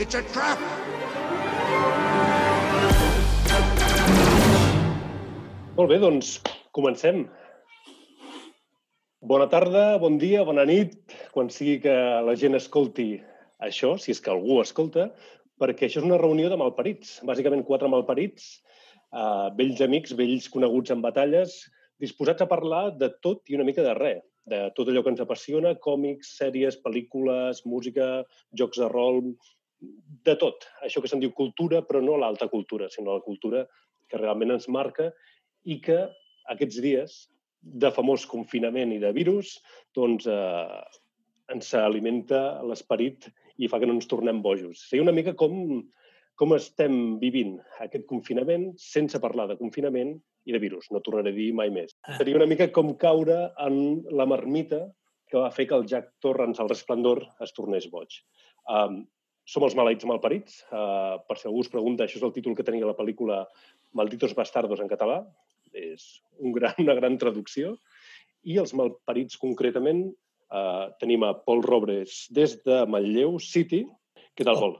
It's a trap! Molt bé, doncs comencem. Bona tarda, bon dia, bona nit, quan sigui que la gent escolti això, si és que algú escolta, perquè això és una reunió de malparits, bàsicament quatre malparits, eh, vells amics, vells coneguts en batalles, disposats a parlar de tot i una mica de res, de tot allò que ens apassiona, còmics, sèries, pel·lícules, música, jocs de rol, de tot. Això que se'n diu cultura, però no l'alta cultura, sinó la cultura que realment ens marca i que aquests dies de famós confinament i de virus doncs, eh, ens alimenta l'esperit i fa que no ens tornem bojos. Seria una mica com, com estem vivint aquest confinament sense parlar de confinament i de virus. No tornaré a dir mai més. Seria una mica com caure en la marmita que va fer que el Jack Torrance, al resplendor, es tornés boig. Um, som els maleïts malparits. Uh, per si algú es pregunta, això és el títol que tenia la pel·lícula Malditos bastardos en català. És un gran, una gran traducció. I els malparits, concretament, uh, tenim a Paul Robres des de Manlleu City. Què tal, Pol?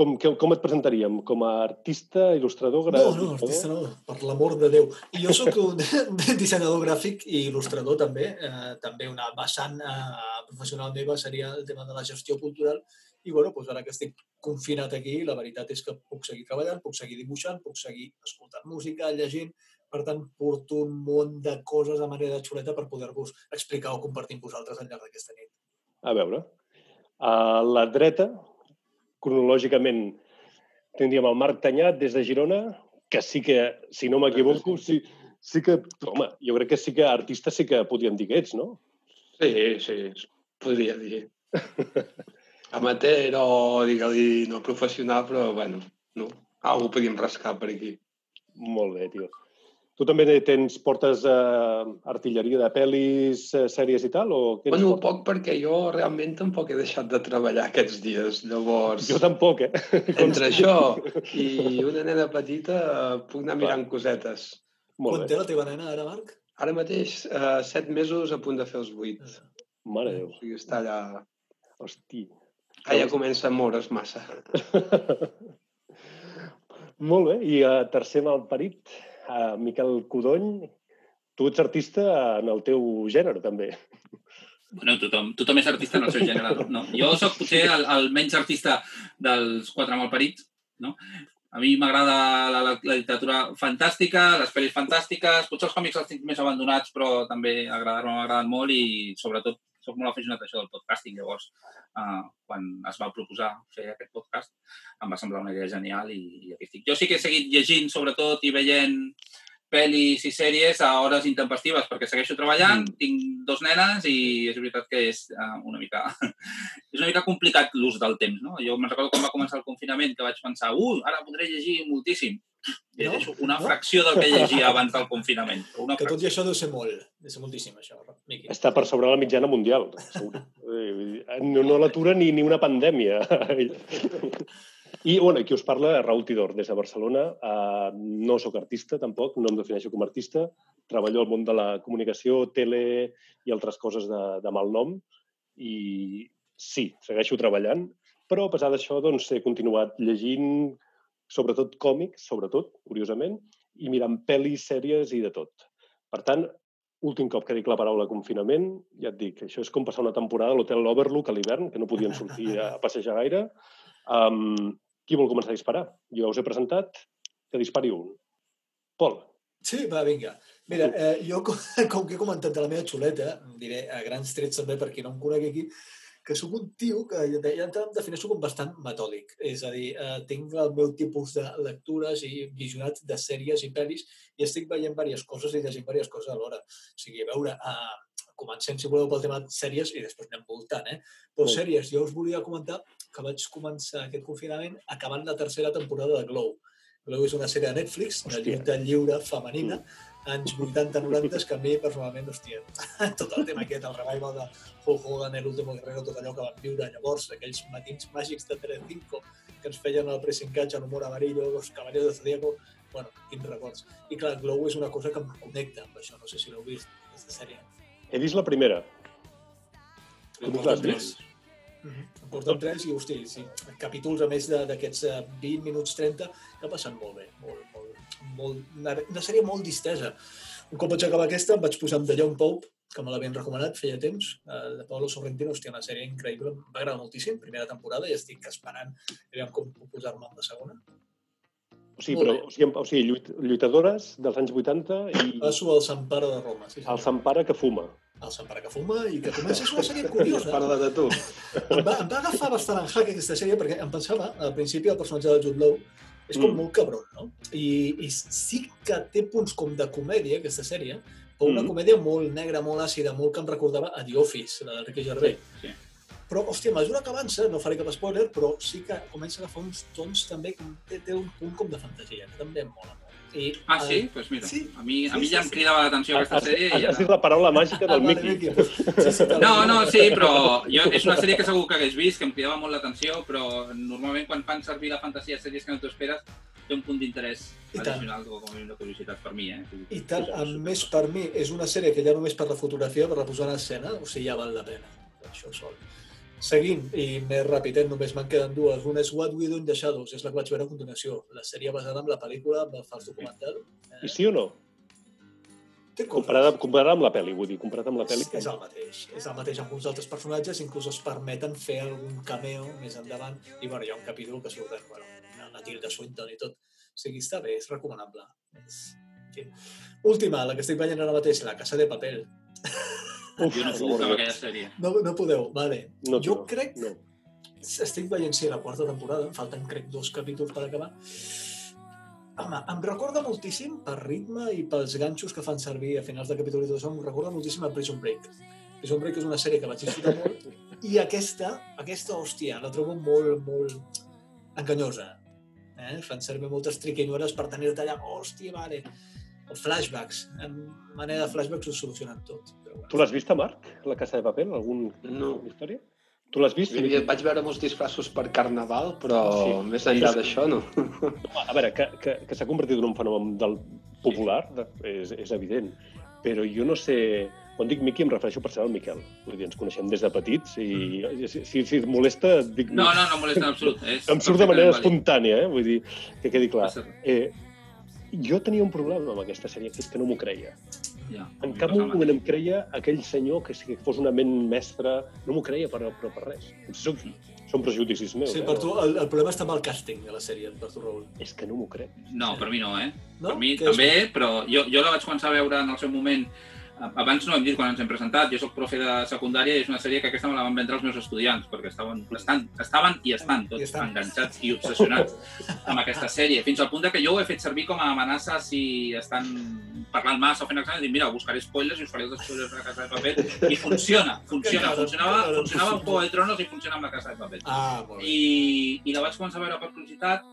Com, com, com et presentaríem? Com a artista, il·lustrador, No, gràfic? no, artista no, per l'amor de Déu. Jo sóc un dissenyador gràfic i il·lustrador també. Eh, també una vessant eh, professional meva seria el tema de la gestió cultural. I bueno, doncs ara que estic confinat aquí, la veritat és que puc seguir treballant, puc seguir dibuixant, puc seguir escoltant música, llegint. Per tant, porto un munt de coses a manera de xuleta per poder-vos explicar o compartir amb vosaltres al llarg d'aquesta nit. A veure. A la dreta, cronològicament, tindríem el Marc Tanyat des de Girona, que sí que, si no m'equivoco, sí, sí que, home, jo crec que sí que artista sí que podríem dir que ets, no? Sí, sí, podria dir. Amateur o, digue-li, no professional, però, bueno, no. Algú podíem rascar per aquí. Molt bé, tio. Tu també tens, portes eh, artilleria de pel·lis, eh, sèries i tal? O què Bueno, portes? poc perquè jo realment tampoc he deixat de treballar aquests dies. Llavors, Jo tampoc, eh? entre això i una nena petita, eh, puc anar mirant cosetes. Molt Quan bé. té la teva nena ara, Marc? Ara mateix, eh, set mesos a punt de fer els vuit. Mare de Déu. O sigui, està allà... Hosti. Ah, ja comença a moure's massa. Molt bé. I a tercer malparit, a Miquel Codony, tu ets artista en el teu gènere, també. Bueno, tothom, tothom és artista en el seu gènere. No? Jo sóc potser el, el menys artista dels quatre malparits. No? A mi m'agrada la, la, la literatura fantàstica, les pel·lis fantàstiques, potser els còmics els tinc més abandonats, però també agradar-me m'agraden molt i, sobretot, sóc molt aficionat a això del podcasting. Llavors, uh, quan es va proposar fer aquest podcast, em va semblar una idea genial i, i aquí estic. Jo sí que he seguit llegint, sobretot, i veient pel·lis i sèries a hores intempestives perquè segueixo treballant, mm. tinc dos nenes i és veritat que és uh, una mica és una mica complicat l'ús del temps, no? Jo me'n recordo quan va començar el confinament que vaig pensar, ui, ara podré llegir moltíssim. I No? llegeixo una No? fracció del que llegia abans del confinament. Una Que tot fracció. i això deu ser molt, deu ser moltíssim, això, Miqui. Està per sobre la mitjana mundial, segur. Eh, No, no l'atura ni, ni una pandèmia. I, bueno, qui us parla, Raül Tidor, des de Barcelona. Uh, no sóc artista, tampoc, no em defineixo com a artista. Treballo al món de la comunicació, tele i altres coses de, de mal nom. I sí, segueixo treballant, però a pesar d'això doncs, he continuat llegint sobretot còmics, sobretot, curiosament, i mirant pel·lis, sèries i de tot. Per tant, últim cop que dic la paraula confinament, ja et dic, això és com passar una temporada a l'hotel Overlook a l'hivern, que no podien sortir a passejar gaire. Um, qui vol començar a disparar? Jo us he presentat, que dispari un. Pol. Sí, va, vinga. Mira, eh, jo, com, com que he comentat de la meva xuleta, diré a grans trets també per qui no em conegui aquí, que sóc un tio que ja em defineixo com bastant metòdic. És a dir, eh, tinc el meu tipus de lectures i visionats de sèries i pel·lis i estic veient diverses coses i llegint diverses coses alhora. O sigui, a veure, eh, comencem, si voleu, pel tema de sèries i després anem voltant, eh? Però Sí. sèries, jo us volia comentar que vaig començar aquest confinament acabant la tercera temporada de Glow. Glow és una sèrie de Netflix, de lluita lliure femenina, anys 80-90 és que a mi, personalment, hòstia, tot el tema aquest, el revival de Hulk Hogan, el último guerrero, tot allò que vam viure llavors, aquells matins màgics de Telecinco que ens feien el pressing catch en humor amarillo, los caballeros de Zodíaco, bueno, quins records. I clar, Glow és una cosa que em connecta amb això, no sé si l'heu vist, aquesta sèrie. He vist la primera. Tu l'has vist? Tres. Em porten tres i, hosti, sí, capítols a més de- d'aquests eh, 20 minuts 30 que passen molt bé, molt, molt, molt, una, una sèrie molt distesa. Un cop vaig acabar aquesta, em vaig posar amb The Young Pope, que me l'havien recomanat feia temps, eh, de Paolo Sorrentino, hòstia, una sèrie increïble, em va agradar moltíssim, primera temporada, i estic esperant aviam com puc posar-me amb la segona. O sigui, però, o sigui, o sigui lluit, lluitadores dels anys 80 i Passo al Sant Pare de Roma, sí, el. Sant Pare que fuma. El Sant Pare que fuma i que comença una sèrie curiosa. Parla de tu. em va, em va agafar bastant en hack aquesta sèrie perquè em pensava, al principi, el personatge del Jude Law és com Mm. molt cabron, no? I, I sí que té punts com de comèdia, aquesta sèrie, però una Mm. comèdia molt negra, molt àcida, molt que em recordava a The Office, la d'Enrique Gervais. Sí, sí. Però, hòstia, a mesura que avança, no faré cap spoiler, però sí que comença a agafar uns tons també, té, té un punt com de fantasia, que també em mola molt. I, Ah, el- sí? Doncs pues mira, Sí. a mi, a mi Sí, ja sí, em cridava l'atenció aquesta sèrie. has, i has dit ja... la paraula màgica Ah, del vale, Mickey. Sí, sí, No, no, sí, però jo, és una sèrie que segur que hagués vist, que em cridava molt l'atenció, però normalment quan fan servir la fantasia a sèries que no t'ho esperes, té un punt d'interès addicional o com a mínim de curiositat per mi, eh? I tant, a més per mi, és una sèrie que ja només per la fotografia, per la posar en escena, o sigui, ja val la pena. Això sol. Seguint, i més ràpid, eh, només me'n queden dues. Una és What We Do in the Shadows, és la que vaig veure a continuació. La sèrie basada en la pel·lícula, amb el fals documental. I sí o no? Té. Comparada, comparada amb la pel·li, vull dir, comparat amb la pel·li. És el mateix. És el mateix amb uns altres personatges, inclús es permeten fer algun cameo més endavant. I bueno, hi ha un capítol que surten, bueno, la Tilda Swinton i tot. O sigui, està bé, és recomanable. És... Última, la que estic veient ara mateix, La Casa de Papel. Uf, Jo no puc amb aquella sèrie. No, no podeu, vale. No, jo no, crec... No. Estic veient, sí, la quarta temporada, em falten, crec, dos capítols per acabar. Home, em recorda moltíssim, per ritme i pels ganxos que fan servir a finals de capítol i tot això, em recorda moltíssim a Prison Break. Prison Break és una sèrie que vaig disfrutar molt i aquesta, aquesta, hòstia, la trobo molt, molt enganyosa. Eh? Fan servir moltes triquinyueles per tenir-te allà, hòstia, vale. Els flashbacks, en manera de flashbacks ho solucionen tot. Però bueno. Tu l'has vist, Marc, La Casa de Papel? Algun, No. alguna història? Tu l'has vist? Dir, vaig veure molts disfressos per Carnaval, però Sí. més enllà d'això, no. A veure, que, que, que s'ha convertit en un fenomen del popular de- és, és evident, però jo no sé... Quan dic Miqui em refereixo per ser el Miquel. Vull dir, ens coneixem des de petits i si, si, si et molesta, dic... No, no, no molesta en absolut. És Em surt de manera espontània, eh? Vull dir, que quedi clar. Eh, jo tenia un problema amb aquesta sèrie, que és que no m'ho creia. Ja, En cap moment em creia aquell senyor que, si fos una ment mestra, no m'ho creia per, però per res. Potser són, són prejudicis meus. Sí, eh? per tu, el, el problema està amb el càsting de la sèrie, per tu, Raül. És que no m'ho crec. No, per mi no, eh? No? Per mi Què és? també, però jo, jo la vaig començar a veure en el seu moment abans no ho hem dit quan ens hem presentat, jo sóc profe de secundària i és una sèrie que aquesta me la van vendre els meus estudiants, perquè estaven, estan, estaven i estan tots I estan. enganxats i obsessionats amb aquesta sèrie, fins al punt de que jo ho he fet servir com a amenaça si estan parlant massa o fent exàmens, dic, mira, buscaré spoilers i us faré els spoilers de la Casa de Paper, i funciona, funciona, funcionava, funcionava amb Juego de Tronos i funciona amb la Casa de Paper. Ah. I, i la vaig començar a veure per curiositat.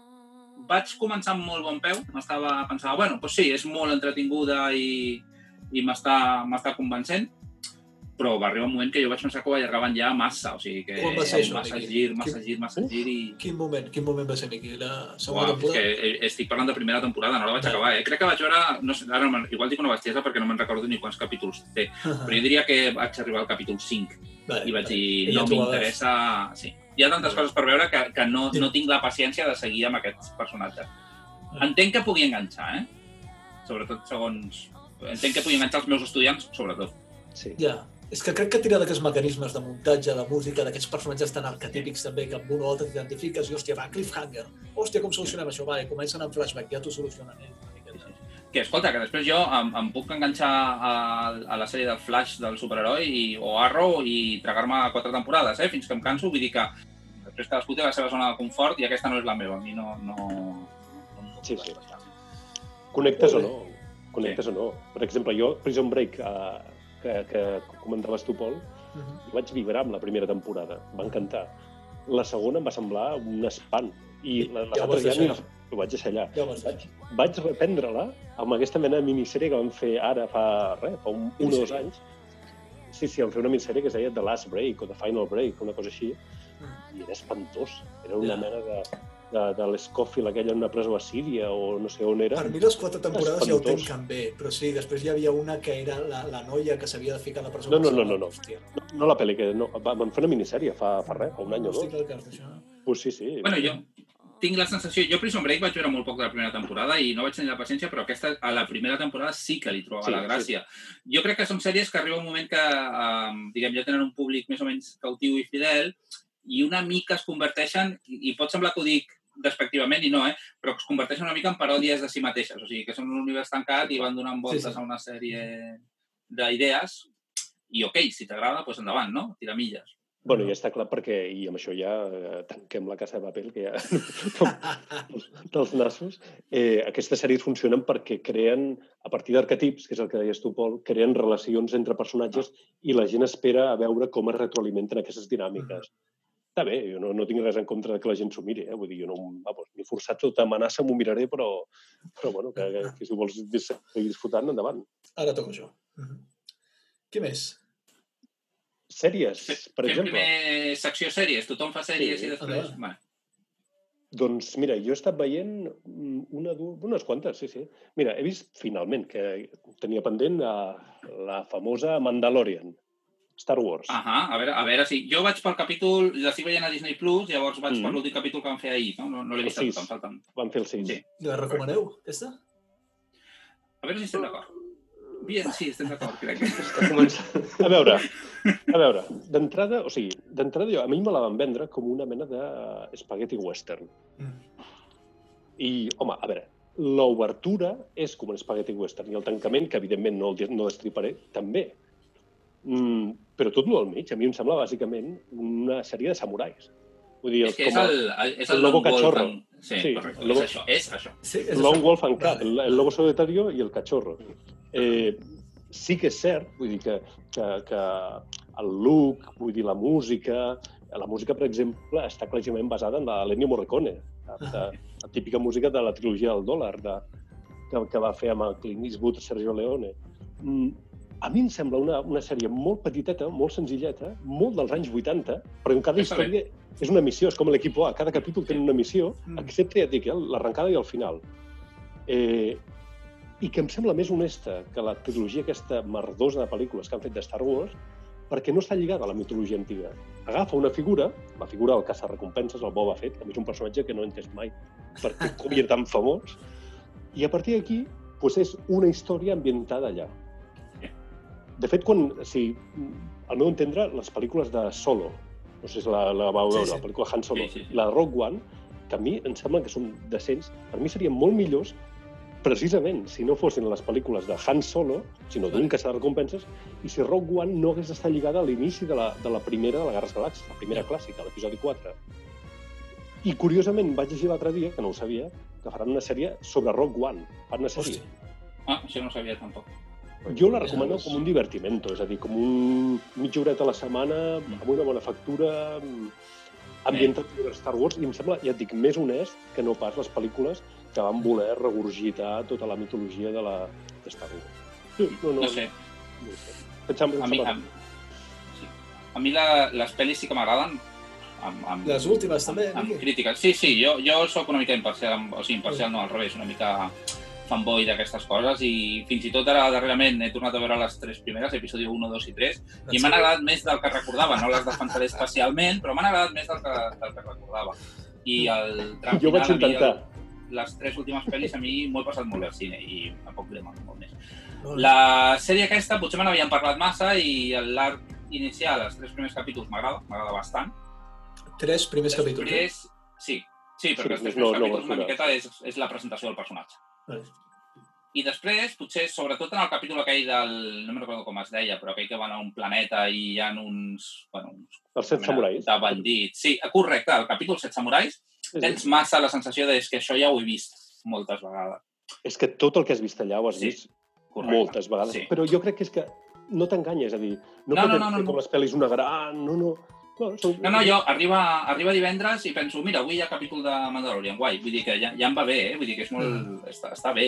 Vaig començar amb molt bon peu. M'estava pensava, bueno, doncs sí, és molt entretinguda i, i m'està convencent, però va arribar un moment que jo vaig pensar que ho allargaven ja massa, o sigui que Quan va ser això, massa Miqui? gir, massa Quin- gir, massa Uf. gir i... Quin moment, quin moment va ser, Miqui? La segona Uau, és temporada? que eh, estic parlant de primera temporada, no la vaig Ja. acabar, eh? Crec que vaig veure, no sé, ara igual dic una bestiesa perquè no me'n recordo ni quants capítols té, però jo diria que vaig arribar al capítol 5 Vale, i vaig vale. dir, I no m'interessa... Sí. Hi ha tantes coses per veure que, que no, no tinc la paciència de seguir amb aquests personatges. Entenc que pugui enganxar, eh? Sobretot segons... Entenc que pugui enganxar els meus estudiants, sobretot. Sí. Ja, és que crec que tira d'aquests mecanismes de muntatge, de música, d'aquests personatges tan arquetípics també, que amb un o altre t'identifiques i, hòstia, va, cliffhanger. Hòstia, com solucionem això? Vale, comencen amb flashback, ja t'ho solucionen ells. una miqueta. Que, escolta, que després jo em, em puc enganxar a, a la sèrie de Flash del superheroi i, o Arrow i tragar-me quatre temporades, eh? Fins que em canso, vull dir que després cadascú té la seva zona de confort i aquesta no és la meva. A mi no... no, no em Sí, sí. Connectes o no? Connectes o no? Per exemple, jo, Prison Break, eh, que, que comentaves tu, Pol, Mhm. vaig vibrar amb la primera temporada. Em va encantar. La segona em va semblar un espant. I la- les Ja altres ja ni, ho vaig deixar allà. Ja. Vaig, vaig reprendre-la amb aquesta mena de minissèrie que vam fer ara fa, res, fa un, un o dos anys. Sí, sí, vam fer una minissèrie que es deia The Last Break o The Final Break, una cosa així, i era espantós. Era una Ja. mena de, de, de l'Scofield aquella en una presó a Síria o no sé on era. Per mi les quatre temporades ja ho Espantós. tenc bé, però sí, després hi havia una que era la, la noia que s'havia de ficar a la presó. No, no, no, no, no. Hòstia, No, no la pel·li, que no, va- vam fer una minissèrie fa, fa res, fa un any o dos. cas. Pues sí, sí. Bueno, jo tinc la sensació... Jo Prison Break vaig veure molt poc de la primera temporada i no vaig tenir la paciència, però aquesta, a la primera temporada sí que li trobava Sí, la gràcia. Jo crec que són sèries que arriba un moment que, eh, diguem, ja tenen un públic més o menys cautiu i fidel i una mica es converteixen, i, i pot semblar que ho dic despectivament i no, eh? però que es converteixen una mica en paròdies de si mateixes. O sigui, que són un univers tancat i van donant voltes Sí, sí. a una sèrie d'idees i, ok, si t'agrada, doncs endavant, no? Tiramilles. Bueno, ja està clar perquè, i amb això ja eh, tanquem la casa de paper, que ja dels nassos, eh, aquestes sèries funcionen perquè creen, a partir d'arquetips, que és el que deies tu, Pol, creen relacions entre personatges i la gent espera a veure com es retroalimenten aquestes dinàmiques. Està bé, jo no, no tinc res en contra de que la gent s'ho miri, eh? vull dir, jo no, vamos, ni forçat tota amenaça m'ho miraré, però, però bueno, que, que, que si ho vols seguir disfrutant, endavant. Ara toco jo. Mhm. Què més? Sèries, per Fem exemple. primer secció sèries. Tothom fa sèries Sí, i després... endavant. Vale. Doncs mira, jo he estat veient mm, una, du- unes quantes, sí, sí. Mira, he vist finalment que tenia pendent la, la famosa Mandalorian, Star Wars. Ahà, a veure, a veure si... Jo vaig pel capítol, l'estic veient a Disney+, Plus, llavors vaig Mm. per l'últim capítol que vam fer ahir, no? No, no l'he vist tot, em falten. Van fer el 6. Sí. La recomaneu, aquesta? A veure si estem d'acord. Bien, sí, estem d'acord, crec. A veure, a veure, d'entrada, o sigui, d'entrada jo, a mi me la van vendre com una mena de spaghetti western. Mm. I, home, a veure, l'obertura és com un spaghetti western i el tancament, que evidentment no, el, no destriparé, també. Mm, però tot el al mig, a mi em sembla bàsicament una sèrie de samurais. Vull dir, És que és el, és el el lobo cachorro. en- Sí, Sí, correcte. el lobo- És això, és això. Sí, és això. Wolf and Cat, el, el lobo solitario i el cachorro. Eh, sí que és cert, vull dir que, que, que el look, vull dir la música, la música, per exemple, està claríssimament basada en la Ennio Morricone, de, de, la típica música de la trilogia del dòlar, de, que, que va fer amb el Clint Eastwood, Sergio Leone. Mm, a mi em sembla una, una sèrie molt petiteta, molt senzilleta, molt dels anys 80, però en cada història és una missió, és com l'equip A, cada capítol té una missió, Mm. excepte, ja et dic, eh, l'arrencada i el final. Eh, I que em sembla més honesta que la trilogia aquesta merdosa de pel·lícules que han fet de Star Wars, perquè no està lligada a la mitologia antiga. Agafa una figura, la figura del caçarrecompenses, el Boba Fett, que és un personatge que no he entès mai perquè com era tan famós, i a partir d'aquí doncs és una història ambientada allà. De fet, quan, si, al meu entendre, les pel·lícules de Solo, no sé si la, la vau Sí, veure, sí. la pel·lícula Han Solo, Sí, sí, sí. la Rogue One, que a mi em sembla que són decents, per mi serien molt millors precisament si no fossin les pel·lícules de Han Solo, sinó d'un caçador de recompenses, i si Rogue One no hagués estat lligada a l'inici de, la, de la primera de la Guerra Galàxies, la primera clàssica, l'episodi 4. I curiosament vaig llegir l'altre dia, que no ho sabia, que faran una sèrie sobre Rogue One. Fan una sèrie. Hòstia. Ah, això no ho sabia tampoc. Jo la recomano com un divertimento, és a dir, com un mitja horeta a la setmana, amb una bona factura, ambientat per Star Wars, i em sembla, ja et dic, més honest que no pas les pel·lícules que van voler regurgitar tota la mitologia de, la, de Star Wars. Sí, no, no, No sé, no sé. Et sembla, a mi, a, sí. a mi la, les pel·lis sí que m'agraden, amb, amb, Les últimes, també, amb, amb crítiques. Sí, sí, jo, jo sóc una mica imparcial, amb, o sigui, imparcial no, al revés, una mica fanboy d'aquestes coses i fins i tot ara darrerament he tornat a veure les tres primeres, episodi 1, 2 i 3, i m'han agradat més del que recordava. No les defensaré especialment, però m'han agradat més del que, del que recordava. I el tram Jo vaig a intentar. el- les tres últimes pel·lis a mi m'ho he passat molt bé al cine i tampoc diré molt, molt més. La sèrie aquesta potser me n'havien parlat massa i l'arc inicial, els tres primers capítols, m'agrada, m'agrada bastant. Tres primers capítols. eh? Després, sí, sí, perquè Sí, els tres no- primers no capítols una obertures. miqueta és, és la presentació del personatge. I després, potser, sobretot en el capítol aquell del... No me'n recordo com es deia, però aquell que van a un planeta i hi ha uns... Bueno, uns Els set samurais. De bandits. Sí, correcte, el capítol Set Samurais Sí, tens massa la sensació de "És que això ja ho he vist moltes vegades. És que tot el que has vist allà ho has Sí, vist Correcte. moltes vegades. Sí. Però jo crec que és que no t'enganya, és a dir, no, No, no, no, no, no, fer com no. les pel·lis una gran... No, no. No. No, no, jo arriba, arriba divendres i penso, mira, avui hi ha capítol de Mandalorian, guai. Vull dir que ja, ja em va bé, eh? Vull dir que és molt... Mm. Està, està bé.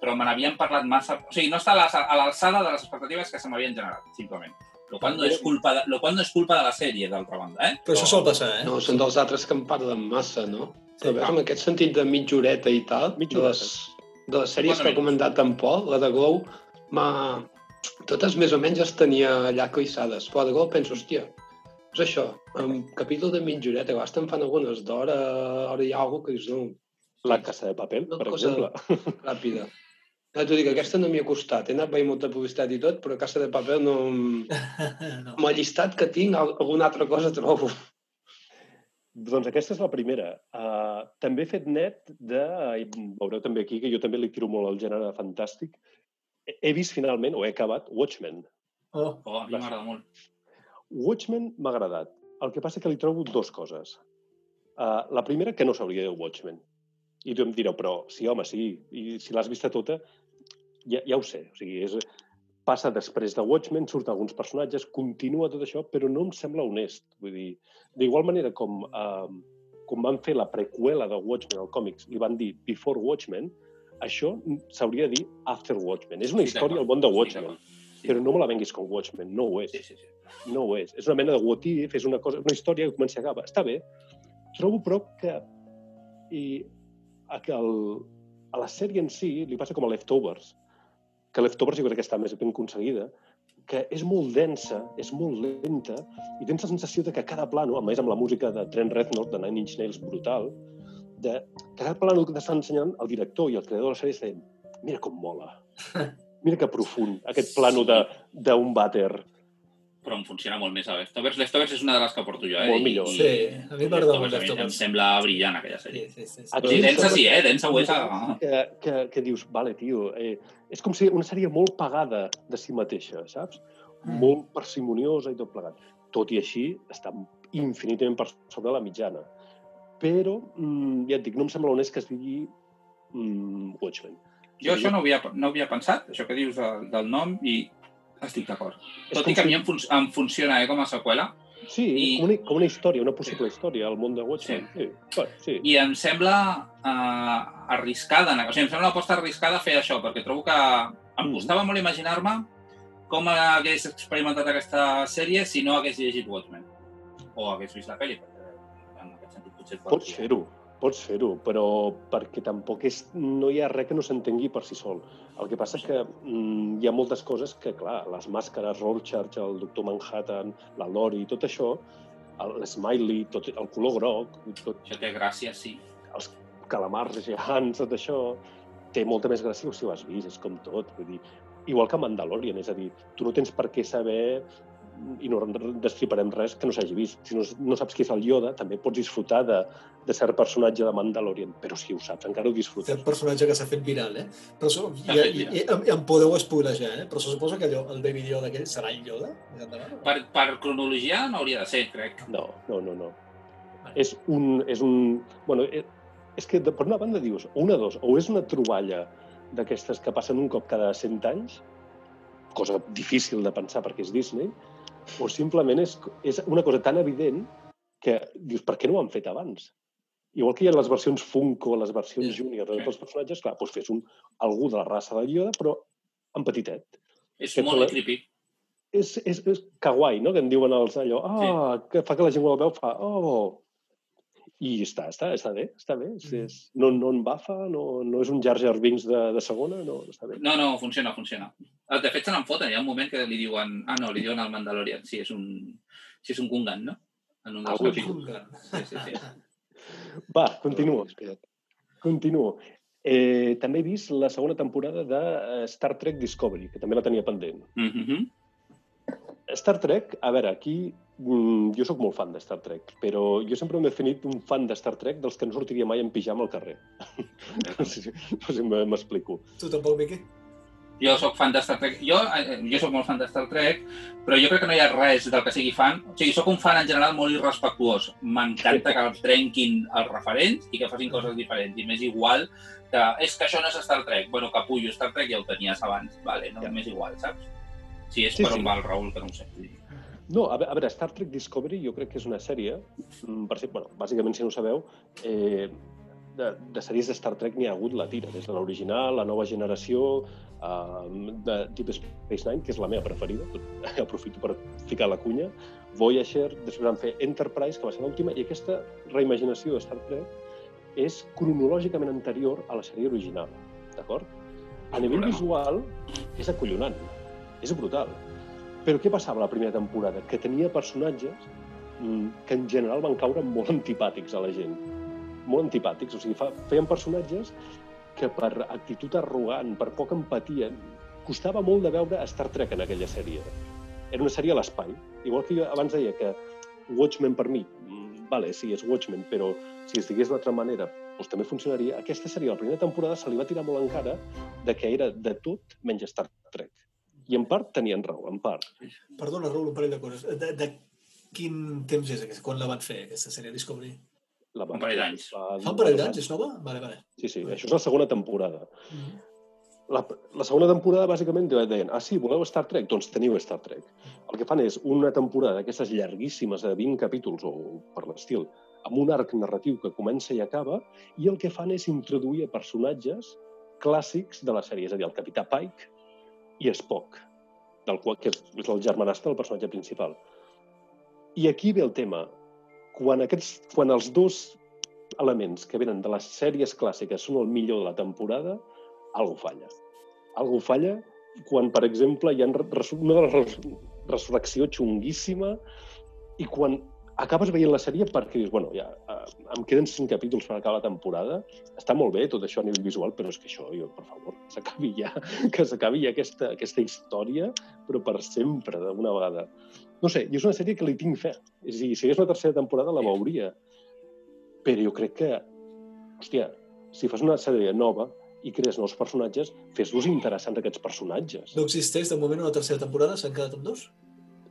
Però me n'havien parlat massa... O sigui, no està a la- a l'alçada de les expectatives que se m'havien generat, simplement. Lo qual no és culpa de, lo qual no és culpa de la sèrie, d'altra banda, eh? Però això sol passar, eh? No, són dels altres que en parlen massa, no? Sí, Però en aquest sentit de mitja horeta i tal, Mitja de les, de les sèries que ha comentat en Pol, la de Glow, m'ha... Totes més o menys es tenia allà clissades, però la de Glow penso, hòstia, és això, en capítol de mitja horeta, que estan fan algunes d'hora, hora i alguna que dius, no, La Casa de Papel, Una per cosa- exemple. ràpida. Ja t'ho dic, aquesta no m'hi ha costat. He anat veient molta publicitat i tot, però Casa de Paper no... no. Amb el llistat que tinc, al- alguna altra cosa trobo. Doncs aquesta és la primera. Uh, també he fet net de... i Veureu també aquí que jo també li tiro molt al gènere fantàstic. He, he vist finalment, o he acabat, Watchmen. Oh, Oh, a mi m'agrada molt. Watchmen m'ha agradat. El que passa que li trobo dues coses. Uh, la primera, que no s'hauria de Watchmen. I tu em direu, però sí, home, sí. I si l'has vista tota, ja, ja ho sé. O sigui, és, passa després de Watchmen, surten alguns personatges, continua tot això, però no em sembla honest. Vull dir, d'igual manera com, uh, com van fer la preqüela de Watchmen al còmics, li van dir Before Watchmen, això s'hauria de dir After Watchmen. És una Estic història al món de Watchmen, d'acord. Sí. però no me la venguis com Watchmen, no ho és. Sí, sí, sí. No ho és. És una mena de what if, és una, cosa, una història que comença i acaba. Està bé. Trobo, però, que, i, a, que el, a la sèrie en si li passa com a Leftovers, que Leftovers jo crec que està més ben aconseguida, que és molt densa, és molt lenta, i tens la sensació de que cada plano, a més amb la música de Trent Reznor, de Nine Inch Nails brutal, de que cada plano que t'està ensenyant el director i el creador de la sèrie està dient mira com mola, mira que profund, aquest plano de- d'un vàter. Però em funciona molt més a Leftovers. Leftovers és una de les que porto jo, eh? Molt millor. Sí, a mi m'agrada molt Leftovers. Em sembla brillant, aquella sí, sèrie. sí, sí, sí. Sigui, densa sí, eh? Densa ho és. Que, que, que dius, vale, tio, eh, és com si una sèrie molt pagada de si mateixa, saps? Mm. Molt parsimoniosa i tot plegat. Tot i així, està infinitament per sobre la mitjana. Però, mm, ja et dic, no em sembla honest que es digui mm, Watchmen. Jo això no ho havia, no ho havia pensat, això que dius del, del nom, i estic d'acord. Tot i que a mi em, fun em funciona eh, com a seqüela, Sí, I- com, una, com una història, una possible història al món de Watchmen. Sí. sí. Bueno, sí. i em sembla uh, arriscada, o sigui, em sembla una aposta arriscada fer això, perquè trobo que em Mm. costava molt imaginar-me com hagués experimentat aquesta sèrie si no hagués llegit Watchmen. O hagués vist la pel·li, perquè en aquest sentit potser... pot Pots fer-ho, pots fer-ho, però perquè tampoc és, no hi ha res que no s'entengui per si sol. El que passa que mm, hi ha moltes coses que, clar, les màscares, Rorschach, el Doctor Manhattan, la Lori, tot això, l'Smiley, tot, el color groc, tot, Això té gràcia, sí. els calamars gegants, tot això, té molta més gràcia si ho has vist, és com tot. Vull dir, igual que Mandalorian, és a dir, tu no tens per què saber i no destriparem res que no s'hagi vist. Si no, no saps qui és el Yoda, també pots disfrutar de, de cert personatge de Mandalorian, però si ho saps, encara ho disfrutes. Aquest personatge que s'ha fet viral, eh? Però so, i, i, i, i, em podeu spoilejar, eh? Però se suposa que allò, el Baby Yoda aquell serà el Yoda? Per, per cronologia no hauria de ser, crec. No, no, no, no. És un... És un bueno, és, és que, per una banda, dius, o una, dos, o és una troballa d'aquestes que passen un cop cada 100 anys, cosa difícil de pensar perquè és Disney, o simplement és, és una cosa tan evident que dius, per què no ho han fet abans? Igual que hi ha les versions Funko, les versions Sí, Junior de sí. tots els personatges, clar, doncs fes un, algú de la raça de Yoda, però en petitet. És Que molt la- creepy. És, és, és kawaii, no?, que en diuen els allò, ah, que fa que la gent el veu fa, oh, i està, està, està bé, està bé. És, Mhm. és, no, no en bafa, no, no és un Jar Jar Binks de, de segona, no, està bé. No, no, funciona, funciona. Ah, De fet, se n'en foten. Hi ha un moment que li diuen... Ah, no, li diuen al Mandalorian. Sí, és un, sí, és un Gungan, no? En un dels Algú capítols. Gungan. Sí, sí, sí. Va, continuo, continuo. Eh, també he vist la segona temporada de eh, Star Trek Discovery, que també la tenia pendent. Mm -hmm. Star Trek, a veure, aquí mm, jo sóc molt fan de Star Trek, però jo sempre m'he definit un fan de Star Trek dels que no sortiria mai en pijama al carrer. no sé, si- no sé si m'explico. Tu tampoc, Miqui? Jo sóc fan de Star Trek. Jo, eh, jo sóc molt fan de Star Trek, però jo crec que no hi ha res del que sigui fan. O sigui, sóc un fan en general molt irrespectuós. M'encanta que els trenquin els referents i que facin coses diferents. I m'és igual que és que això no és Star Trek. Bueno, capullo, Star Trek ja ho tenies abans. Vale, no, Ja. m'és igual, saps? Si és Sí, per sí. on va el Raül, que no ho sé. No, a veure, Star Trek Discovery jo crec que és una sèrie, mm, per ser, bueno, bàsicament, si no ho sabeu, eh, de, de sèries de Star Trek n'hi ha hagut la tira, des de l'original, la nova generació, eh, de Deep Space Nine, que és la meva preferida, aprofito per ficar la cunya, Voyager, després vam fer Enterprise, que va ser l'última, i aquesta reimaginació de Star Trek és cronològicament anterior a la sèrie original, d'acord? A nivell visual és acollonant, és brutal. Però què passava la primera temporada? Que tenia personatges mm, que en general van caure molt antipàtics a la gent. Molt antipàtics, o sigui, feien personatges que per actitud arrogant, per poca empatia, costava molt de veure Star Trek en aquella sèrie. Era una sèrie a l'espai. Igual que jo abans deia que Watchmen per mi, mm, vale, sí, és Watchmen, però si es digués d'una altra manera, doncs també funcionaria. Aquesta sèrie, la primera temporada, se li va tirar molt en cara de que era de tot menys Star Trek. I en part tenien raó, en part. Perdona, Raül, un parell de coses. De, de quin temps és aquesta? Quan la van fer, aquesta sèrie Discovery? La Un parell d'anys. Fa un parell d'anys, és nova? Vale, vale. Sí, sí, això és la segona temporada. Mm -hmm. La, la segona temporada, bàsicament, deien, ah, sí, voleu Star Trek? Doncs teniu Star Trek. El que fan és una temporada d'aquestes llarguíssimes de 20 capítols, o per l'estil, amb un arc narratiu que comença i acaba, i el que fan és introduir a personatges clàssics de la sèrie, és a dir, el Capità Pike i Spock, del qual, que és, el germanastre del personatge principal. I aquí ve el tema. Quan, aquests, quan els dos elements que venen de les sèries clàssiques són el millor de la temporada, algo falla. Algo falla quan, per exemple, hi ha una res- resurrecció xunguíssima i quan acabes veient la sèrie perquè dius, bueno, ja, eh, em queden cinc capítols per acabar la temporada, està molt bé tot això a nivell visual, però és que això, jo, per favor, que s'acabi ja, que s'acabi ja aquesta, aquesta història, però per sempre, d'una vegada. No sé, i és una sèrie que li tinc fe. És a dir, si hi hagués una tercera temporada la veuria. Però jo crec que, hòstia, si fas una sèrie nova i crees nous personatges, fes-los interessants aquests personatges. No existeix de moment una tercera temporada? S'han quedat amb dos?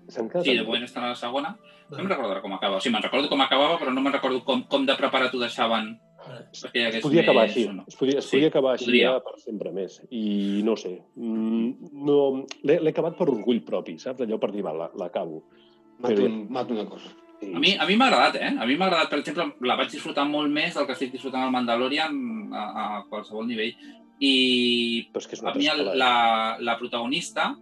S'han quedat Sí, de moment estan a la segona. No em recordo com acaba. O sigui, me'n recordo com acabava, però no me'n recordo com, com de preparat ho deixaven perquè Es podia acabar més així, no. es podia, es Sí, podia acabar així podria. ja per sempre més. I no sé, mm, no, l'he acabat per orgull propi, saps? Allò per dir, va, la- l'acabo. Mato, Però- un, mato una cosa. Sí. A mi a mi m'ha agradat, eh? A mi m'ha agradat, per exemple, la vaig disfrutar molt més del que estic disfrutant el Mandalorian a, a qualsevol nivell. I Però és que és una a mi el, eh? la, la protagonista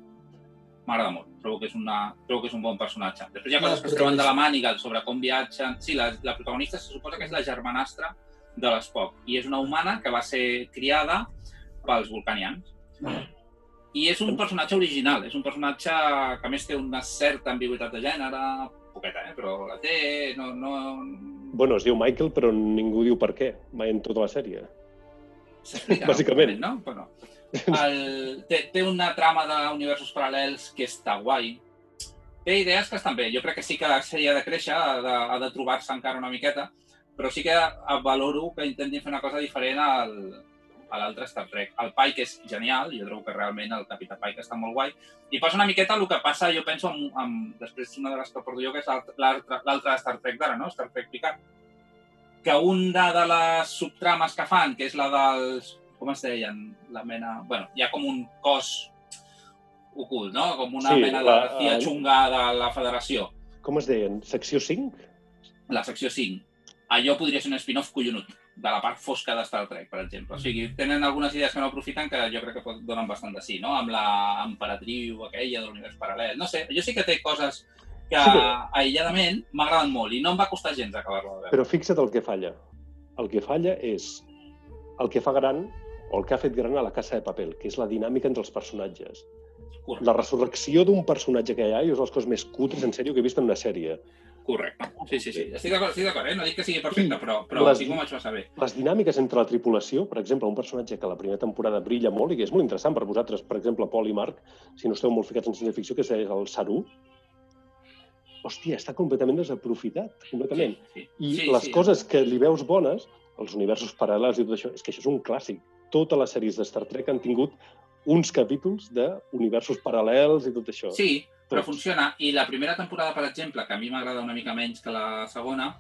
m'agrada molt. Trobo que, és una, trobo que és un bon personatge. Després hi ha coses que es treuen de la màniga sobre com viatgen... Sí, la, la protagonista se suposa que és la germanastra de l'Spock i és una humana que va ser criada pels vulcanians. I és un personatge original, és un personatge que a més té una certa ambigüitat de gènere, poqueta, eh? però la té, no... no... Bueno, es diu Michael, però ningú diu per què, mai en tota la sèrie. Bàsicament. No? Bueno, el, té, té una trama d'universos paral·lels que està guai. Té idees que estan bé. Jo crec que sí que la sèrie ha de créixer, ha de, ha de trobar-se encara una miqueta, però sí que valoro que intentin fer una cosa diferent al, a l'altre Star Trek. El Pike és genial, jo trobo que realment el Capità Pike està molt guai, i passa una miqueta el que passa, jo penso, amb, amb després una de les que porto jo, que és l'altre- Star Trek d'ara, no? Star Trek Picard. Que una de les subtrames que fan, que és la dels... Com es deien? La mena... bueno, hi ha com un cos ocult, no? Com una Sí, mena la- de tia el- xunga de la federació. Com es deien? Secció 5? La secció 5. Allò podria ser un spin-off collonut de la part fosca de Star Trek, per exemple. O sigui, tenen algunes idees que no aprofiten que jo crec que donen bastant de sí, no? Amb la emperatriu aquella de l'univers paral·lel. No sé, jo sí que té coses que Sí, però- aïlladament m'agraden molt i no em va costar gens acabar-lo de veure. Però fixa't el que falla. El que falla és el que fa gran, o el que ha fet gran a la Casa de Papel, que és la dinàmica entre els personatges. Correcte. La resurrecció d'un personatge que hi ha és una de les coses més cutres, en sèrio, que he vist en una sèrie. Correcte. Sí, sí, sí. Estic d'acord, estic d'acord, eh? No dic que sigui perfecte, I però, però les- sí vaig passar bé. Les dinàmiques entre la tripulació, per exemple, un personatge que a la primera temporada brilla molt i que és molt interessant per vosaltres, per exemple, Pol i Marc, si no esteu molt ficats en ciència-ficció, que és el Saru, hòstia, està completament desaprofitat, completament. Sí, I sí, les sí, coses que li veus bones, els universos paral·lels i tot això, és que això és un clàssic. Totes les sèries de Star Trek han tingut uns capítols d'universos paral·lels i tot això. Sí, però Tots. funciona. I la primera temporada, per exemple, que a mi m'agrada una mica menys que la segona,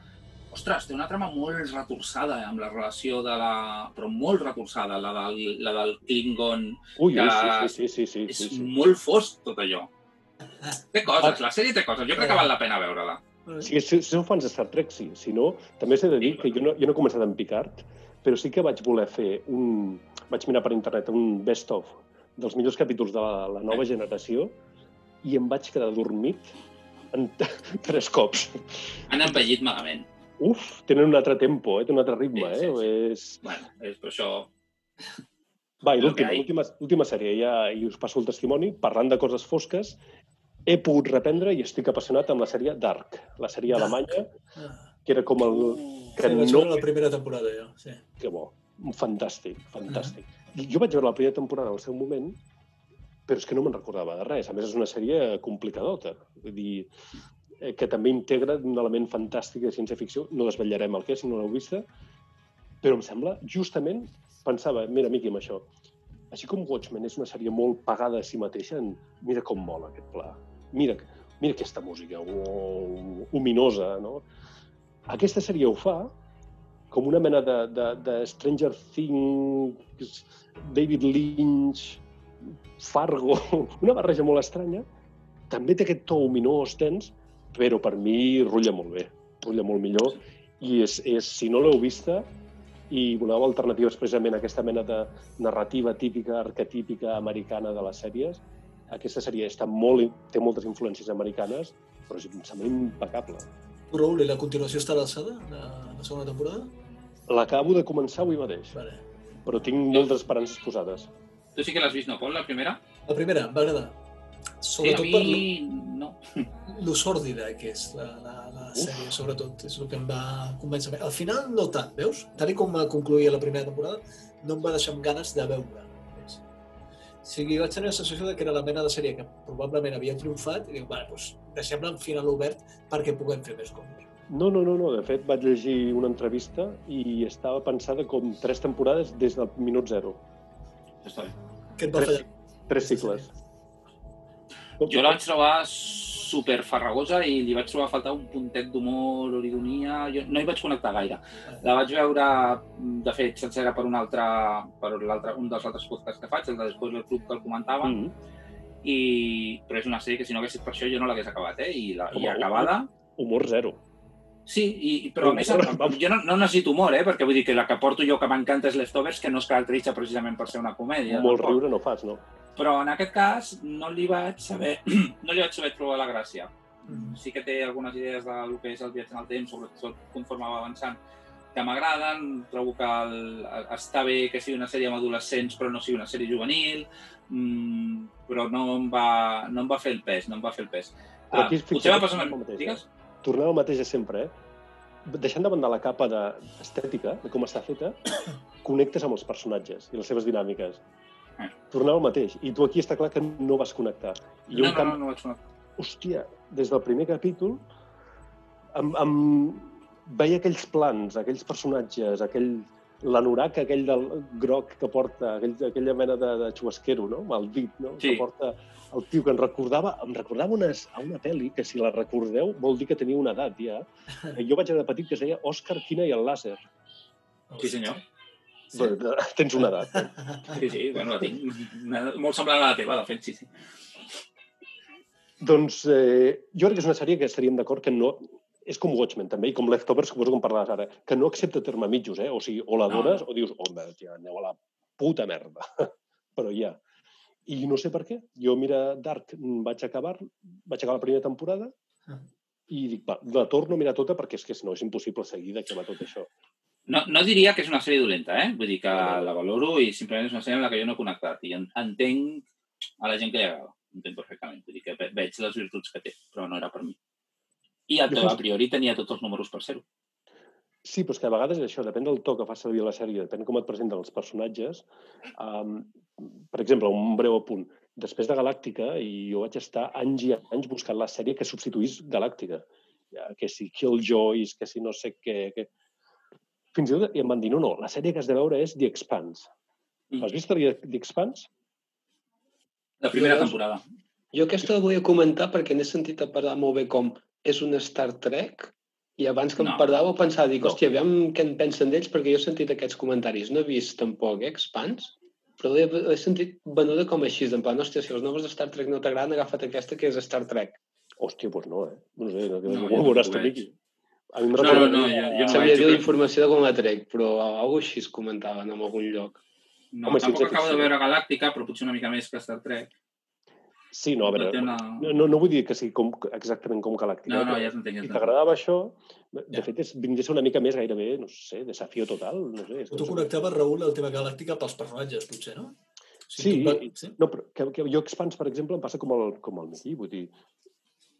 ostres, té una trama molt retorçada amb la relació de la... però molt retorçada, la del, la del Klingon. Ui, ui, que sí, sí, sí, sí, sí, És sí, sí. molt fosc, tot allò. Té coses, la sèrie té coses. Jo crec que val la pena veure-la. Si, si, si sou fans de Star Trek, sí. Si no, també s'he de dir que jo no, jo no he començat en Picard, però sí que vaig voler fer un... Vaig mirar per internet un best-of dels millors capítols de la, la nova generació i em vaig quedar dormit en tres cops. Han envellit malament. Uf, tenen un altre tempo, eh? tenen un altre ritme. Sí, sí, Eh? És... Bueno, és per això... Va, i l'última, l'última, l'última sèrie, ja i us passo el testimoni, parlant de coses fosques, he pogut reprendre i estic apassionat amb la sèrie Dark, la sèrie Dark. alemanya, Ah. que era com el... Que Que sí, vaig no... veure la primera temporada, jo. Sí. Que bo, fantàstic, fantàstic. Jo vaig veure la primera temporada al seu moment, però és que no me'n recordava de res. A més, és una sèrie complicadota. Vull dir, eh, que també integra un element fantàstic de ciència-ficció. No desvetllarem el que és, si no l'heu vista, però em sembla, justament, pensava, mira, Miqui, amb això, així com Watchmen és una sèrie molt pagada a si mateixa, en- mira com mola aquest pla. Mira, mira aquesta música oh, ominosa, no? Aquesta sèrie ho fa com una mena de, de, de Stranger Things, David Lynch, Fargo, una barreja molt estranya. També té aquest to ominós, tens, però per mi rutlla molt bé, rutlla molt millor. I és, és si no l'heu vista i voleu alternatives precisament a aquesta mena de narrativa típica, arquetípica americana de les sèries, aquesta sèrie està molt, té moltes influències americanes, però em sembla impecable. Raül, i la continuació està a l'alçada, la, la segona temporada? L'acabo de començar avui mateix, Vale. però tinc moltes esperances posades. Tu sí que l'has vist, no, Pol, la primera? La primera, em va agradar. Sí, a Sobretot mi... per lo, No. lo sòrdida que és la, la, la sèrie, sobretot. És el que em va convèncer. Al final, no tant, veus? Tal com concluïa la primera temporada, no em va deixar amb ganes de veure. O sigui, vaig tenir la sensació de que era la mena de sèrie que probablement havia triomfat i dic, vale, doncs deixem-la en final obert perquè puguem fer més coses. No, no, no, no. De fet, vaig llegir una entrevista i estava pensada com tres temporades des del minut zero. Està bé. Què et va Tres, fallar? tres cicles. Jo la vaig trobar super farragosa i li vaig trobar a faltar un puntet d'humor o d'ironia. Jo no hi vaig connectar gaire. La vaig veure, de fet, sencera per un altre, per l'altre, un dels altres podcasts que faig, el de Spoiler Club que el comentàvem, Mm. i... però és una sèrie que si no hagués estat per això jo no l'hagués acabat, eh? I, la, i Home, acabada... Humor zero. Sí, i, però a més, jo no, no necessito humor, eh? Perquè vull dir que la que porto jo que m'encanta és Leftovers, que no es caracteritza precisament per ser una comèdia. Molt tampoc. riure no fas, no? Però en aquest cas no li vaig saber, no li vaig saber trobar la gràcia. Mm. Sí que té algunes idees del que és el viatge en el temps, sobretot conforme va avançant, que m'agraden. Trobo que el, el, està bé que sigui una sèrie amb adolescents, però no sigui una sèrie juvenil. Mm, però no em, va, no em va fer el pes, no em va fer el pes. Però Ah, aquí potser fixa't, va passar eh? Digues? Tornem al mateix de sempre, eh? Deixant de banda la capa de- estètica, de com està feta, connectes amb els personatges i les seves dinàmiques. Eh. Tornem al mateix. I tu aquí està clar que no vas connectar. I No, no, canvi, no, no vaig sonar. hòstia, des del primer capítol em, em veia aquells plans, aquells personatges, aquell l'anorac aquell del groc que porta, aquell, aquella mena de, de xuasquero, no? El dit, no? Sí. Que porta el tio que em recordava, em recordava unes, a una pel·li que si la recordeu vol dir que tenia una edat ja. Jo vaig veure de petit que es deia Òscar Quina i el làser. Sí, senyor. Sí. Bueno, Tens una edat. Eh? Sí, sí, bueno, la tinc una- molt semblant a la teva, de fet, sí, sí. Doncs eh, jo crec que és una sèrie que estaríem d'acord que no... És com Watchmen, també, i com Leftovers, suposo que en parlaves ara, que no accepta terme mitjos, eh? O sigui, o l'adores No, o dius, home, tia, aneu a la puta merda. Però ja. I no sé per què. Jo, mira, Dark, mm, vaig acabar, vaig acabar la primera temporada Ah. i dic, va, la torno a mirar tota perquè és que no és impossible seguir d'acabar tot això. No, no diria que és una sèrie dolenta, eh? Vull dir que la valoro i simplement és una sèrie en la que jo no he connectat i en- entenc a la gent que li agrada. Entenc perfectament. Vull dir que ve- veig les virtuts que té, però no era per mi. I a, a priori tenia tots els números per ser-ho. Sí, però és que a vegades és això, depèn del to que fa servir la sèrie, depèn com et presenten els personatges. Um, per exemple, un breu apunt. Després de Galàctica, i jo vaig estar anys i anys buscant la sèrie que substituís Galàctica. Ja, que si Killjoys, que si no sé què... Que... Fins i tot i em van dir, no, no, la sèrie que has de veure és The Expanse. Mm. Has vist The The Expanse? La primera Jo- temporada. Jo aquesta la volia comentar perquè n'he sentit a parlar molt bé com és un Star Trek i abans que No. em parlàveu pensava, dic, No. hòstia, aviam què en pensen d'ells perquè jo he sentit aquests comentaris. No he vist tampoc eh, Expans. Però l'he l'he sentit venuda com així, en plan, hòstia, si els noves de Star Trek no t'agraden, agafa't aquesta que és Star Trek. Hòstia, doncs no, eh? No sé, no, No, no, jo ho veuràs no tu, Miqui. A mi em No, no, no, jo, jo no Sabia dir la informació de com la trec, però alguna així es comentaven en algun lloc. no, Home, tampoc ciència acabo de veure Galàctica, però potser una mica més que Star Trek. Sí, no, a veure, No no, no, no vull dir que sigui com, exactament com Galàctica. No, no, però ja t'entenc. ja Si t'agradava això, de Ja. fet, és, vindria una mica més gairebé, no sé, desafio total, no sé. és Tu que- connectaves, Raül, el tema galàctica pels personatges, potser, no? Sí, tu va- sí? No, però que, que jo Expans, per exemple, em passa com el, com el Miqui, vull dir,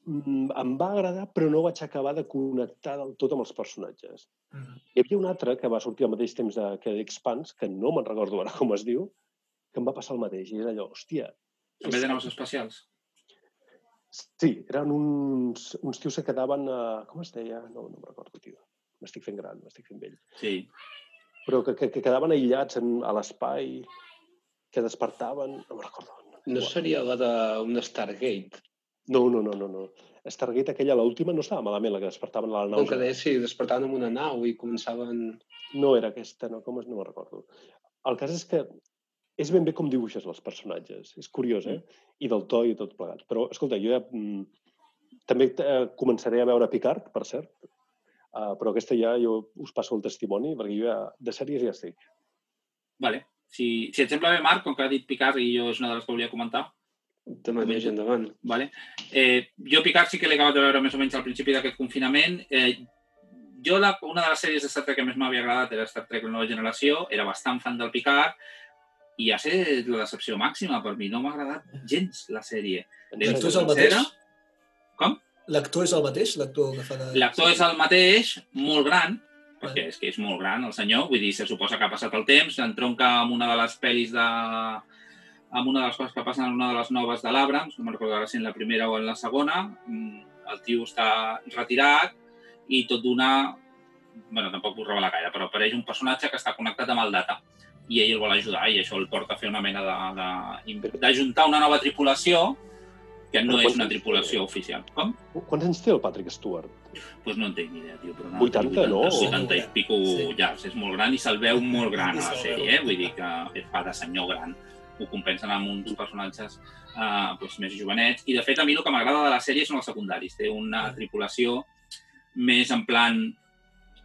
mm, em va agradar, però no vaig acabar de connectar del tot amb els personatges. Mhm. Hi havia un altre que va sortir al mateix temps de, que Expans, que no me'n recordo ara com es diu, que em va passar el mateix. I era allò, hòstia... També de naus espacials. Sí, eren uns, uns tios que quedaven... A, com es deia? No, no me'n recordo, tio. M'estic fent gran, m'estic fent vell. Sí. Però que, que, que quedaven aïllats en, a l'espai, que despertaven... No me'n recordo. No seria la d'un Stargate. No, no, no, no, no. Stargate aquella, l'última, no estava malament, la que despertaven a la nau. Com que deia, sí, despertaven amb una nau i començaven... No era aquesta, no, com es, no me'n recordo. El cas és que és ben bé com dibuixes els personatges. És curiós, eh? I del to i tot plegat. Però, escolta, jo ja... Mm, també eh, començaré a veure Picard, per cert, uh, però aquesta ja jo us passo el testimoni, perquè jo ja, de sèries ja estic. Vale. Si, si et sembla bé, Marc, com que ha dit Picard i jo és una de les que volia comentar, De mateix endavant. Vale. Eh, jo Picard sí que l'he acabat de veure més o menys al principi d'aquest confinament. Eh, jo la, una de les sèries de Star Trek que més m'havia agradat era Star Trek La Nova Generació, era bastant fan del Picard, i ha set la decepció màxima per mi. No m'ha agradat gens la sèrie. Des L'actor és el mateix? Com? L'actor és el mateix? L'actor que fa de... L'actor és el mateix, molt gran, perquè és que és molt gran el senyor, vull dir, se suposa que ha passat el temps, entronca amb una de les pel·lis de amb una de les coses que passen en una de les noves de l'Abrams, no me'n recordo si en la primera o en la segona, mm, el tio està retirat i tot d'una... bueno, tampoc vull revelar gaire, però apareix un personatge que està connectat amb el data i ell el vol ajudar i això el porta a fer una mena de- de- d'ajuntar una nova tripulació que no és una tripulació oficial. Com? Quants anys té el Patrick Stewart? pues no en tinc ni idea, tio. Però no, 80, no? 80 i pico Sí. llargs. És molt gran i se'l veu molt gran a la sèrie, eh? Vull dir que fa de senyor gran. Ho compensen amb uns personatges uh, pues, més jovenets. I, de fet, a mi el que m'agrada de la sèrie són els secundaris. Té una tripulació més en plan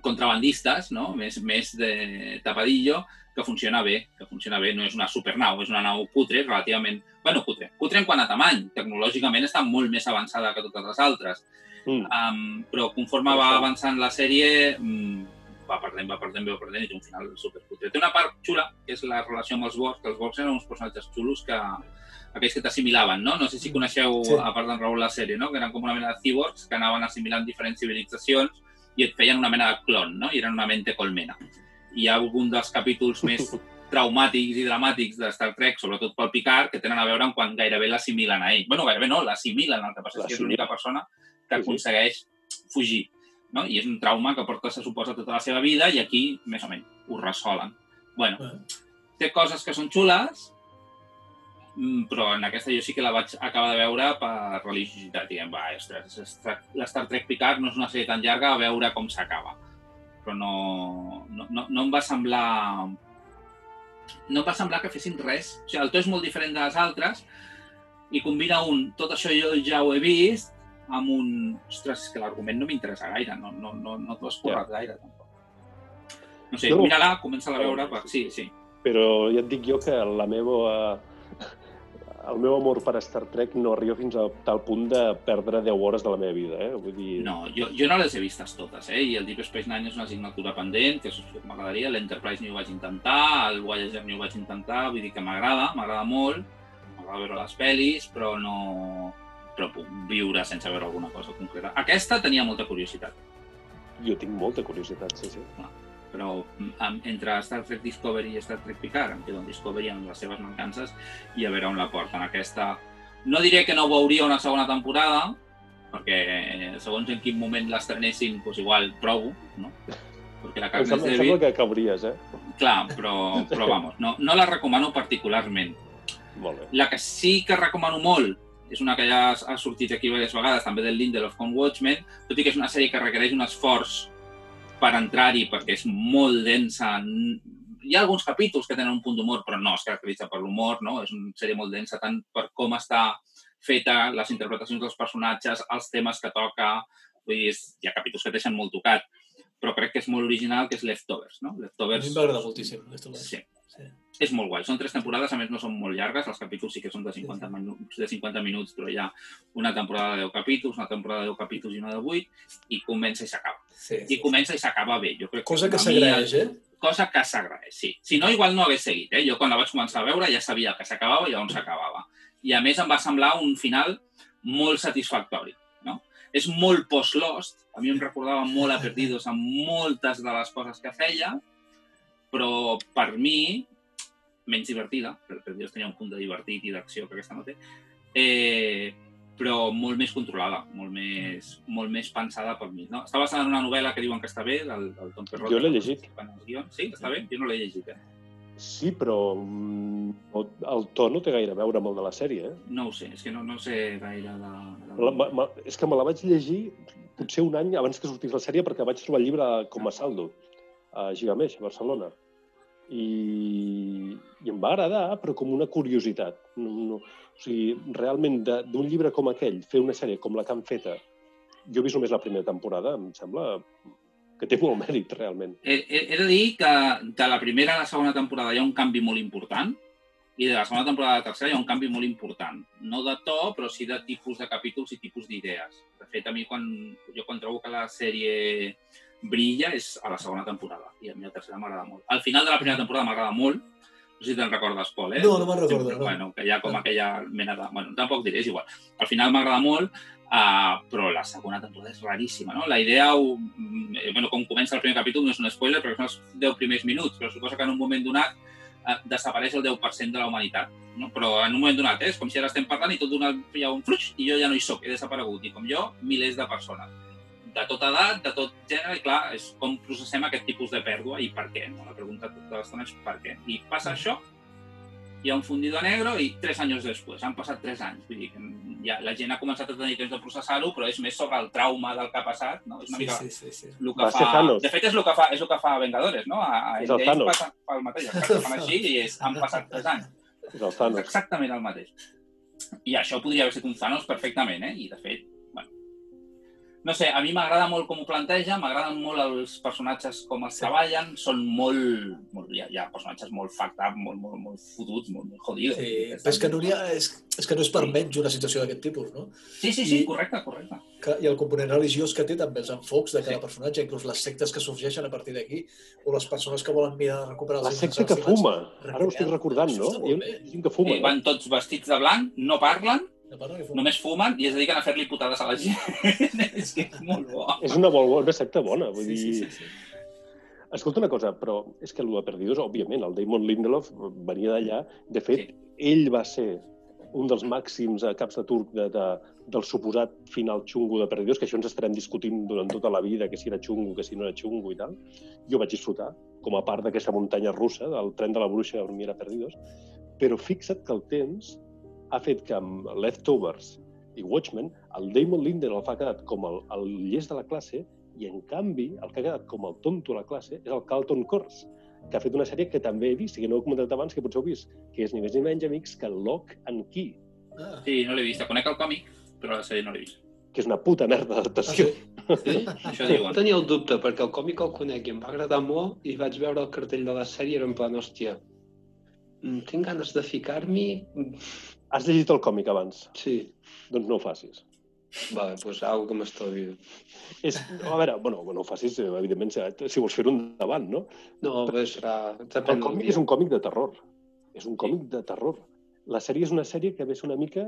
contrabandistes, no? més, més de tapadillo, que funciona bé, que funciona bé. No és una supernau, és una nau cutre, relativament... bueno, cutre. Cutre en quant a tamany. Tecnològicament està molt més avançada que totes les altres. Mm. Um, però conforme va avançant la sèrie, um, va perdent, va perdent, va perdent i té un final supercutre. Té una part xula, que és la relació amb els Borgs, que els Borgs eren uns personatges xulos que aquells que t'assimilaven, no? No sé si coneixeu, Sí. sí. a part d'en Raül, la sèrie, no? Que eren com una mena de cyborgs que anaven assimilant diferents civilitzacions i et feien una mena de clon, no? I eren una mente colmena. Hi ha algun dels capítols més traumàtics i dramàtics de Star Trek, sobretot pel Picard, que tenen a veure amb quan gairebé l'assimilen a ell. bueno, gairebé no, l'assimilen, el que passa és que és l'única persona que aconsegueix fugir. No? I és un trauma que porta, se suposa, tota la seva vida i aquí, més o menys, ho resolen. bueno, té coses que són xules, mm, però en aquesta jo sí que la vaig acabar de veure per religiositat. Diguem, va, ostres, Star- la Star Trek Picard no és una sèrie tan llarga a veure com s'acaba. Però no, no, no, no em va semblar... No em va semblar que fessin res. O sigui, el to és molt diferent de les altres i combina un, tot això jo ja ho he vist, amb un... Ostres, que l'argument no m'interessa gaire, no, no, no, no t'ho has currat gaire, tampoc. No sé, No. mira-la, comença-la a veure, per... sí, sí. Però ja et dic jo que la meva... El meu amor per Star Trek no arriba fins a tal punt de perdre 10 hores de la meva vida, eh? Vull dir... No, jo, jo no les he vistes totes, eh? I el Deep Space Nine és una assignatura pendent, que m'agradaria. L'Enterprise ni ho vaig intentar, el Voyager ni ho vaig intentar, vull dir que m'agrada, m'agrada molt, m'agrada veure les pel·lis, però no... però puc viure sense veure alguna cosa concreta. Aquesta tenia molta curiositat, Jo tinc molta curiositat, sí, sí. Però amb, entre Star Trek Discovery i Star Trek Picard, em quedo en Discovery amb les seves mancances i a veure on la porten. Aquesta... No diré que no veuria una segona temporada, perquè eh, segons en quin moment l'estrenessin, doncs igual provo, no? Perquè la és sembla, em débil. sembla que cauries, eh? Clar, però, però vamos, no, no la recomano particularment. Molt bé. La que sí que recomano molt és una que ja ha sortit aquí diverses vegades, també del Lindelof con Watchmen, tot i que és una sèrie que requereix un esforç per entrar-hi, perquè és molt densa, hi ha alguns capítols que tenen un punt d'humor, però no es caracteritza per l'humor, no? És una sèrie molt densa tant per com està feta, les interpretacions dels personatges, els temes que toca, vull dir, hi ha capítols que deixen molt tocat, però crec que és molt original, que és Leftovers, no? A mi Leftovers... m'agrada moltíssim. Leftovers. Sí. Sí. És molt guai. Són tres temporades, a més no són molt llargues, els capítols sí que són de 50, Sí, minuts, de 50 minuts, però hi ha una temporada de 10 capítols, una temporada de 10 capítols i una de 8, i comença i s'acaba. Sí, I comença i s'acaba bé. Jo crec Cosa que mi s'agraeix, eh? cosa que s'agraeix, sí. Si no, igual no hagués seguit. Eh? Jo quan la vaig començar a veure ja sabia que s'acabava i on s'acabava. I a més em va semblar un final molt satisfactori. No? És molt post-Lost, a mi em recordava molt a Perdidos amb moltes de les coses que feia, però per mi, menys divertida, perquè Perdidos tenia un punt de divertit i d'acció que aquesta no té, eh, però molt més controlada, molt més, molt més pensada per mi. No? Està basada en una novel·la que diuen que està bé, del, del Tom Perrot. Jo l'he llegit. Sí, està bé? Jo no l'he llegit, eh? Sí, però mm, el to no té gaire a veure amb el de la sèrie. Eh? No ho sé, és que no, no sé gaire de... de... La, ma, ma, és que me la vaig llegir potser un any abans que sortís la sèrie perquè vaig trobar el llibre com a saldo a Gigameix, a Barcelona. I, I em va agradar, però com una curiositat. No, no, o sigui, realment, d'un llibre com aquell, fer una sèrie com la que han feta, jo he vist només la primera temporada, em sembla que té molt mèrit, realment. He, he, he de dir que de la primera a la segona temporada hi ha un canvi molt important i de la segona temporada a la tercera hi ha un canvi molt important. No de to, però sí de tipus de capítols i tipus d'idees. De fet, a mi, quan, jo quan trobo que la sèrie brilla és a la segona temporada i a mi la tercera m'agrada molt. Al final de la primera temporada m'agrada molt, no sé si te'n recordes, Pol, eh? No, no me'n recordo, Sempre, no. Bueno, que hi ha com No. aquella mena de... Bueno, tampoc diré, és igual. Al final m'agrada molt, Uh, però la segona temporada és raríssima, no? La idea, mm, eh, bueno, com comença el primer capítol, no és un spoiler, perquè són els 10 primers minuts, però suposa que en un moment donat uh, desapareix el 10% de la humanitat. No? Però en un moment donat, eh? és com si ara estem parlant i tot d'una hi ha un fluix i jo ja no hi sóc, he desaparegut. I com jo, milers de persones. De tota edat, de tot gènere, i clar, és com processem aquest tipus de pèrdua i per què. No? La pregunta tota l'estona és per què. I passa això, hi ha un fundido a negro i tres anys després, han passat tres anys. Vull dir, que ja, la gent ha començat a tenir temps de processar-ho, però és més sobre el trauma del que ha passat, no? És una Sí, mica sí, sí, sí. el que Va fa... De fet, és el que fa, és el que fa Vengadores, no? A, a És el Thanos. passa, fa el mateix, exacte, fan així i és, han passat tres anys. És el És Thanos. exactament el mateix. I això podria haver estat un Thanos perfectament, eh? I, de fet. No sé, a mi m'agrada molt com ho planteja, m'agraden molt els personatges com els Sí. treballen, són molt... molt hi, ha, hi ha personatges molt fucked up, molt, molt, molt fotuts, molt, molt jodidos. Sí, però és que no, ha, és, és que no és per menys una situació d'aquest tipus, no? Sí, sí, sí, I- correcte, correcte. Que, I el component religiós que té també, els enfocs de cada Sí. personatge, inclús les sectes que sorgeixen a partir d'aquí, o les persones que volen mirar de recuperar La secta que fuma. Ara ho estic recordant, no? Hi ha gent que fuma. Eh, van tots vestits de blanc, no parlen, Només fumen i es dediquen a fer-li putades a la gent. és que és molt bo. És una, bo, una secta bona. Vull Sí, dir, sí, sí, sí. Escolta una cosa, però és que el de Perdidos, òbviament, el Damon Lindelof venia d'allà. De fet, Sí. ell va ser un dels màxims eh, caps de turc de, de, del suposat final xungo de Perdidos, que això ens estarem discutint durant tota la vida, que si era xungo, que si no era xungo i tal. Jo vaig disfrutar, com a part d'aquesta muntanya russa, del tren de la bruixa on mi era Perdidos. Però fixa't que el temps ha fet que amb Leftovers i Watchmen, el Damon Lindelof ha quedat com el, el llest de la classe i, en canvi, el que ha quedat com el tonto a la classe és el Carlton Cors, que ha fet una sèrie que també he vist i que no he comentat abans, que potser heu vist, que és ni més ni menys amics que Lock and Key, Ah, Sí, no l'he vist. Conec el còmic, però la sèrie no l'he vist. que és una puta merda ah, d'adaptació. sí? Sí? Això diuen. Tenia el dubte, perquè el còmic el conec i em va agradar molt i vaig veure el cartell de la sèrie i era en plan, hòstia, mm, tinc ganes de ficar-m'hi... Mm, Has llegit el còmic abans? Sí, Doncs no ho facis. vale, doncs algo que m'estalvio. És, a veure, bueno, no ho facis, evidentment, si, vols fer-ho endavant, no? No, bé, serà... El Depèn del còmic és un còmic de terror. És un còmic de terror. La sèrie és una sèrie que ve una mica...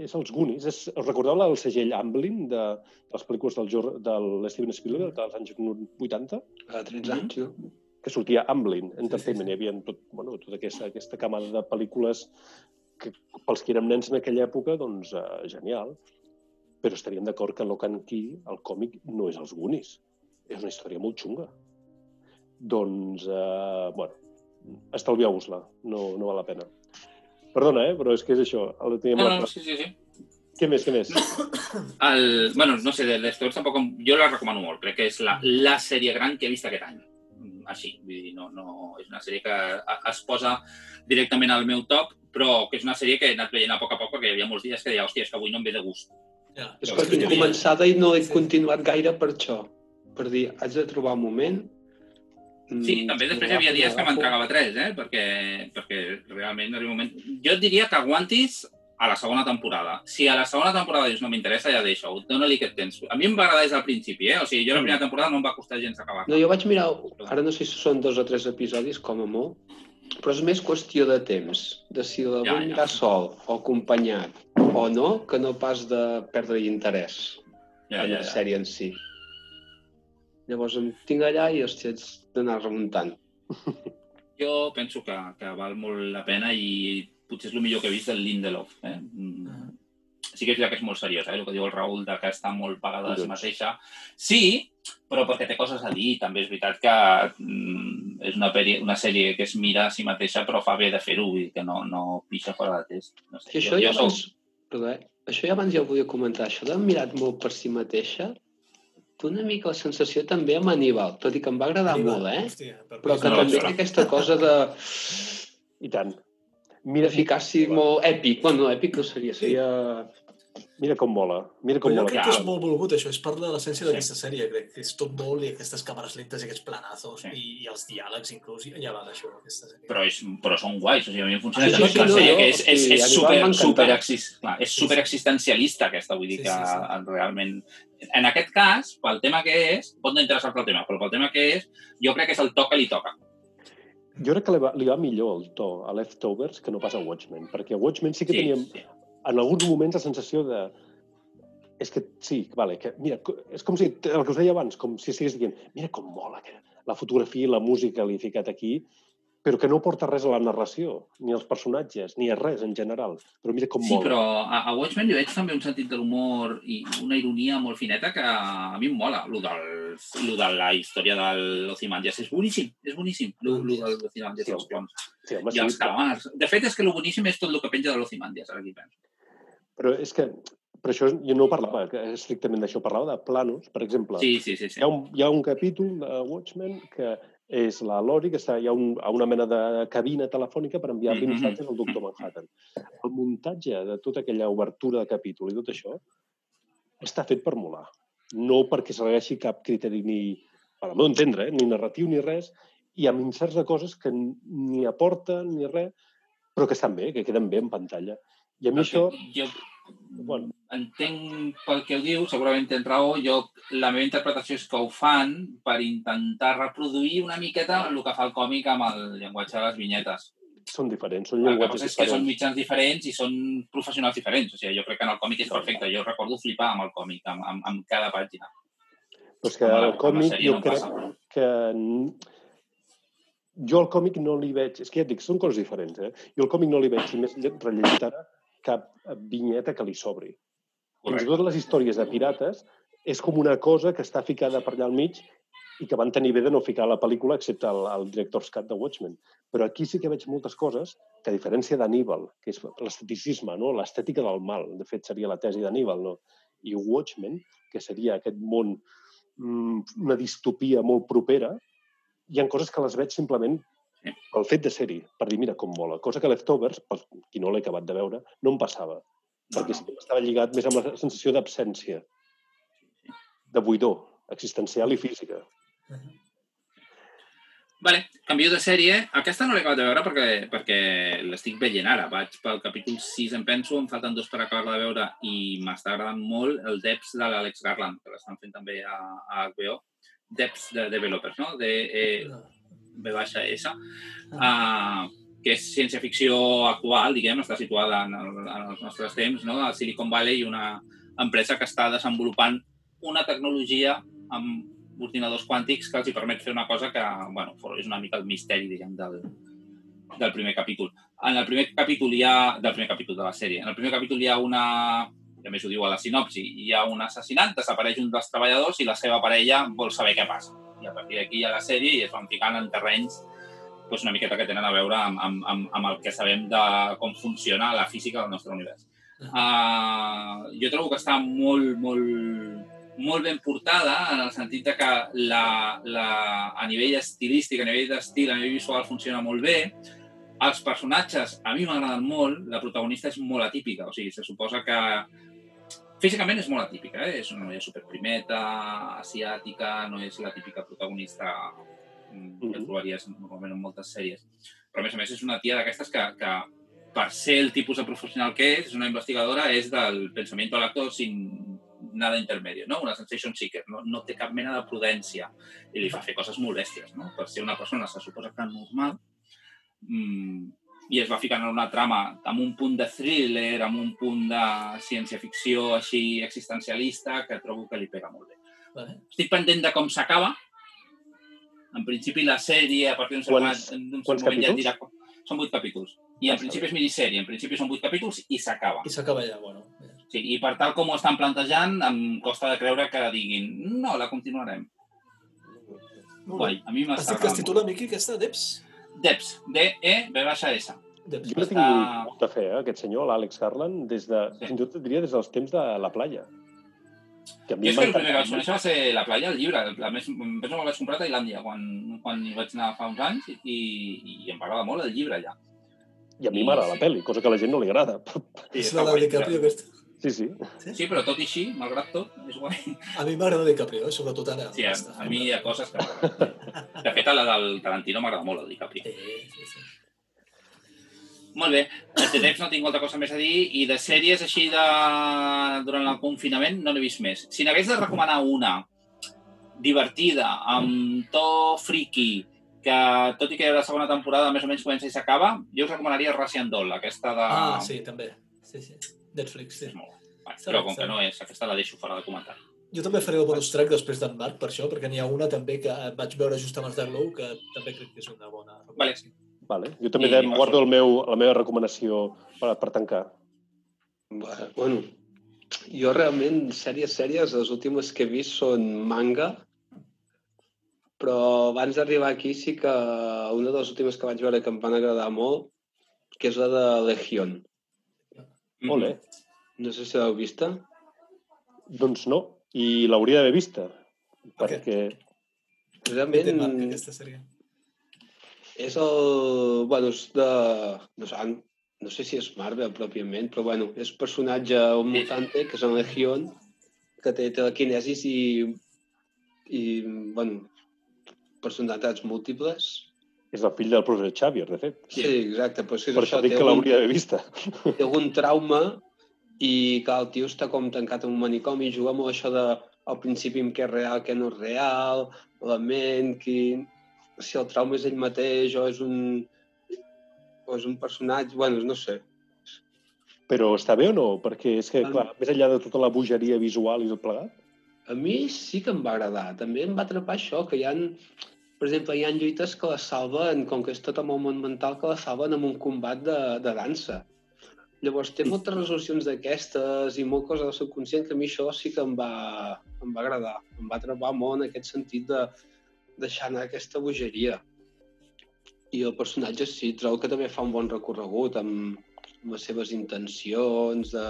És els Goonies. És, us recordeu el segell Amblin de, de les pel·lícules del, Jor- de l'Steven Spielberg dels anys 80? A 13 anys, no? que sortia Amblin Entertainment. Hi havia tot, bueno, tota aquesta, aquesta camada de pel·lícules que pels que érem nens en aquella època, doncs, uh, genial. Però estaríem d'acord que Lock and Key, el còmic, no és els Goonies. És una història molt xunga. Doncs, uh, bueno, estalvieu-vos-la. No, no val la pena. Perdona, eh? però és que és això. El teníem No, no, sí, sí, sí. Què més, què més? El, bueno, no sé, de les Stories tampoc... Jo la recomano molt. Crec que és la, la sèrie gran que he vist aquest any. així. Vull dir, no, no, és una sèrie que es posa directament al meu top, però que és una sèrie que he anat veient a poc a poc perquè hi havia molts dies que deia, hòstia, és que avui no em ve de gust. Ja. És que tinc començada i no he Sí. continuat gaire per això. Per dir, haig de trobar un moment... Sí, Mm, també després hi havia dies que m'entregava tres, eh? perquè, perquè realment arriba un moment... Jo et diria que aguantis a la segona temporada. Si a la segona temporada dius no m'interessa, ja deixa-ho. Dóna-li aquest temps. A mi em va agradar des del principi, eh? O sigui, jo la primera temporada no em va costar gens acabar. No, jo vaig mirar, ara no sé si són dos o tres episodis, com a molt, però és més qüestió de temps, de si la Ja, vull ja. sol o acompanyat o no, que no pas de perdre interès Ja, en ja, la ja. sèrie en si. Llavors em tinc allà i, hòstia, haig d'anar remuntant. Jo penso que, que val molt la pena i potser és el millor que he vist del Lindelof. Eh? Mm. Sí que és veritat que és molt seriós, eh? el que diu el Raül, de que està molt pagada de si mateixa. Sí, però perquè té coses a dir. També és veritat que mm, és una, peri, una sèrie que es mira a si mateixa, però fa bé de fer-ho, vull dir que no, no pixa fora de test. No sé, I això ja soc- abans, perdó, eh? això ja abans ja ho volia comentar, això de mirat molt per si mateixa, té una mica la sensació també amb Aníbal, tot i que em va agradar molt, eh? Hòstia, per Però que No, també té aquesta cosa de I tant. Mira, d'eficaci molt èpic. Bueno, no, èpic no seria, seria... mira com mola. Mira com Però jo mola. crec que és molt volgut, això. És part de l'essència Sí. d'aquesta sèrie, crec. que És tot molt i aquestes càmeres lentes i aquests planazos Sí. i, i els diàlegs, inclús, i ja va d'això, aquesta sèrie. però, és, però són guais, o sigui, a mi em funciona Sí, sí, sí, sí, sí, no, sèrie jo, que és, és, és super, super, exis, clar, és Sí, sí. super existencialista aquesta, vull dir Sí, que sí, sí. realment... En aquest cas, pel tema que és, pot no interessar-te el tema, però pel tema que és, jo crec que és el to que li toca. Jo crec que li va, li va millor el to a Leftovers que no pas a Watchmen, perquè a Watchmen sí que Sí, teníem sí. En alguns moments la sensació de és que sí, vale, que, mira, és com si, el que us deia abans, com si estigués dient, mira com mola que la fotografia i la música li he ficat aquí, però que no porta res a la narració, ni als personatges, ni a res en general. Però mira com Sí, mola. però a, a Watchmen li veig també un sentit de l'humor i una ironia molt fineta que a mi em mola. Lo, del, lo de la història de l'Ozymandias és boníssim, és boníssim, lo, lo de l'Ozymandias i els clones. Sí, home, I els sí, calamars. De fet, és que lo boníssim és tot el que penja de l'Ozymandias, ara que penso. Però és que per això jo no parlava estrictament d'això, parlava de planos, per exemple. Sí, sí, sí. sí. Hi ha, un, hi ha un capítol de Watchmen que és la Lori, que està, hi ha un, a una mena de cabina telefònica per enviar-li Mhm. missatges al doctor Manhattan. El muntatge de tota aquella obertura de capítol i tot això està fet per molar. No perquè segueixi cap criteri ni, al meu entendre, eh, ni narratiu ni res, i amb inserts de coses que ni aporten ni res, però que estan bé, que queden bé en pantalla. I a mi això... Jo Bueno. entenc pel que ho diu, segurament tens raó. Jo, la meva interpretació és que ho fan per intentar reproduir una miqueta el que fa el còmic amb el llenguatge de les vinyetes. Són diferents, són El que llenguatges és que són diferents. mitjans diferents i són professionals diferents. O sigui, jo crec que en el còmic és perfecte. Jo recordo flipar amb el còmic, amb, amb, amb cada pàgina. Però és que el còmic jo no crec passa. que... Jo al còmic no li veig... És que ja et dic, són coses diferents, eh? Jo al còmic no li veig, si més lle- rellegit ara, cap vinyeta que li sobri. Fins i Correcte. tot les històries de pirates és com una cosa que està ficada per allà al mig i que van tenir bé de no ficar a la pel·lícula excepte el, el director's cut de Watchmen. Però aquí sí que veig moltes coses que, a diferència d'Aníbal, que és l'esteticisme, no? l'estètica del mal, de fet seria la tesi d'Aníbal, no? i Watchmen, que seria aquest món, mm, una distopia molt propera, hi ha coses que les veig simplement Pel fet de ser-hi, per dir, mira com mola. Cosa que Leftovers, per qui no l'he acabat de veure, no em passava. No, perquè no. estava lligat més amb la sensació d'absència, de buidor, existencial i física. Vale, canvio de sèrie. Aquesta no l'he acabat de veure perquè, perquè l'estic veient ara. Vaig pel capítol 6, em penso, em falten dos per acabar de veure i m'està agradant molt el Depths de l'Àlex Garland, que l'estan fent també a, a HBO. Depths de Developers, no? De eh, B baixa S. Uh, que és ciència-ficció actual, diguem, està situada en, el, en els nostres temps, no? a Silicon Valley, una empresa que està desenvolupant una tecnologia amb ordinadors quàntics que els hi permet fer una cosa que, bueno, és una mica el misteri, diguem, del, del primer capítol. En el primer capítol hi ha... del primer capítol de la sèrie. En el primer capítol hi ha una... I a més ho diu a la sinopsi, hi ha un assassinat, desapareix un dels treballadors i la seva parella vol saber què passa. I a partir d'aquí hi ha la sèrie i es van ficant en terrenys doncs una miqueta que tenen a veure amb, amb, amb, amb el que sabem de com funciona la física del nostre univers. Uh, jo trobo que està molt, molt, molt ben portada, en el sentit de que la, la, a nivell estilístic, a nivell d'estil, a nivell visual funciona molt bé. Els personatges, a mi m'agraden molt, la protagonista és molt atípica, o sigui, se suposa que físicament és molt atípica, eh? és una noia superprimeta, asiàtica, no és la típica protagonista mm, que trobaries normalment en moltes sèries. Però, a més a més, és una tia d'aquestes que, que per ser el tipus de professional que és, és una investigadora, és del pensament de l'actor sin nada intermedio, no? una sensation seeker, no, no té cap mena de prudència i li fa fer coses molt bèsties. No? Per ser una persona se suposa que normal mmm, i es va ficant en una trama amb un punt de thriller, amb un punt de ciència-ficció així existencialista que trobo que li pega molt bé. Vale. Estic pendent de com s'acaba. En principi, la sèrie, a partir d'un cert Quants- moment, ja et dirà... Són vuit capítols. I en principi és minissèrie. En principi són vuit capítols i s'acaba. I s'acaba ja, bueno. Sí, I per tal com ho estan plantejant, em costa de creure que diguin no, la continuarem. Guai, a mi Has m'està dit que es titula, Miqui, aquesta, Deps? Deps, D-E-B-S. Deps. Jo tinc Està- molta fe, eh, aquest senyor, l'Àlex Garland, des de, Sí. fins i tot et diria des dels temps de la playa. Que a mi Jo és que el primer que vaig conèixer va ser la playa, el llibre. A més, em penso que el vaig comprar a Tailàndia quan, quan hi vaig anar fa uns anys i, i em va agradar molt el llibre allà. I a mi m'agrada la pel·li, cosa que a la gent no li agrada. És està la de. DiCaprio, aquesta. Sí, sí. Sí, però tot i així, malgrat tot, és guai. A mi m'agrada DiCaprio, eh? sobretot ara. Sí, a, a mi hi ha coses que m'agraden. De fet, a la del Tarantino m'agrada molt, el DiCaprio. Sí, sí, sí. Molt bé. De Deps no tinc molta cosa més a dir i de sèries així de... durant el confinament no n'he vist més. Si n'hagués de recomanar una divertida, amb to friki, que tot i que la segona temporada més o menys comença i s'acaba, jo us recomanaria Russian Doll, aquesta de... Ah, sí, també. Sí, sí. Netflix, sí. Molt Però com que no és, aquesta la deixo fora de comentari. Jo també faré el bonus track després d'en Marc, per això, perquè n'hi ha una també que vaig veure just amb els Dark Low, que també crec que és una bona Vale. recomanació. Vale. Jo també I guardo el meu, la meva recomanació per, per tancar. Bueno, jo realment, sèries, sèries, les últimes que he vist són manga, però abans d'arribar aquí sí que una de les últimes que vaig veure que em van agradar molt, que és la de Legion. Ole. No sé si l'heu vista. Doncs no, i l'hauria d'haver vista. Què? Perquè Realment Marc, aquesta sèrie? és el... Bueno, és de... No sé, no sé si és Marvel pròpiament, però bueno, és personatge, un mutante, que és en Legion, que té telequinesis i, i bueno, personalitats múltiples. És el fill del professor Xavier, de fet. Sí, exacte, però és Per això dic té que l'hauria d'haver vista. té algun trauma i que el tio està com tancat en un manicomi i juga molt això de al principi amb què és real, què no és real, la ment, qui... si el trauma és ell mateix o és un, o és un personatge, bueno, no sé. Però està bé o no? Perquè és que, clar, més enllà de tota la bogeria visual i tot plegat, A mi sí que em va agradar. També em va atrapar això, que hi ha, per exemple, hi ha lluites que les salven, com que és tot el món mental, que les salven amb un combat de, de dansa. Llavors, té moltes resolucions d'aquestes i molt cosa del subconscient que a mi això sí que em va, em va agradar. Em va atrapar molt en aquest sentit de deixar anar aquesta bogeria. I el personatge sí, trobo que també fa un bon recorregut amb, amb les seves intencions, de,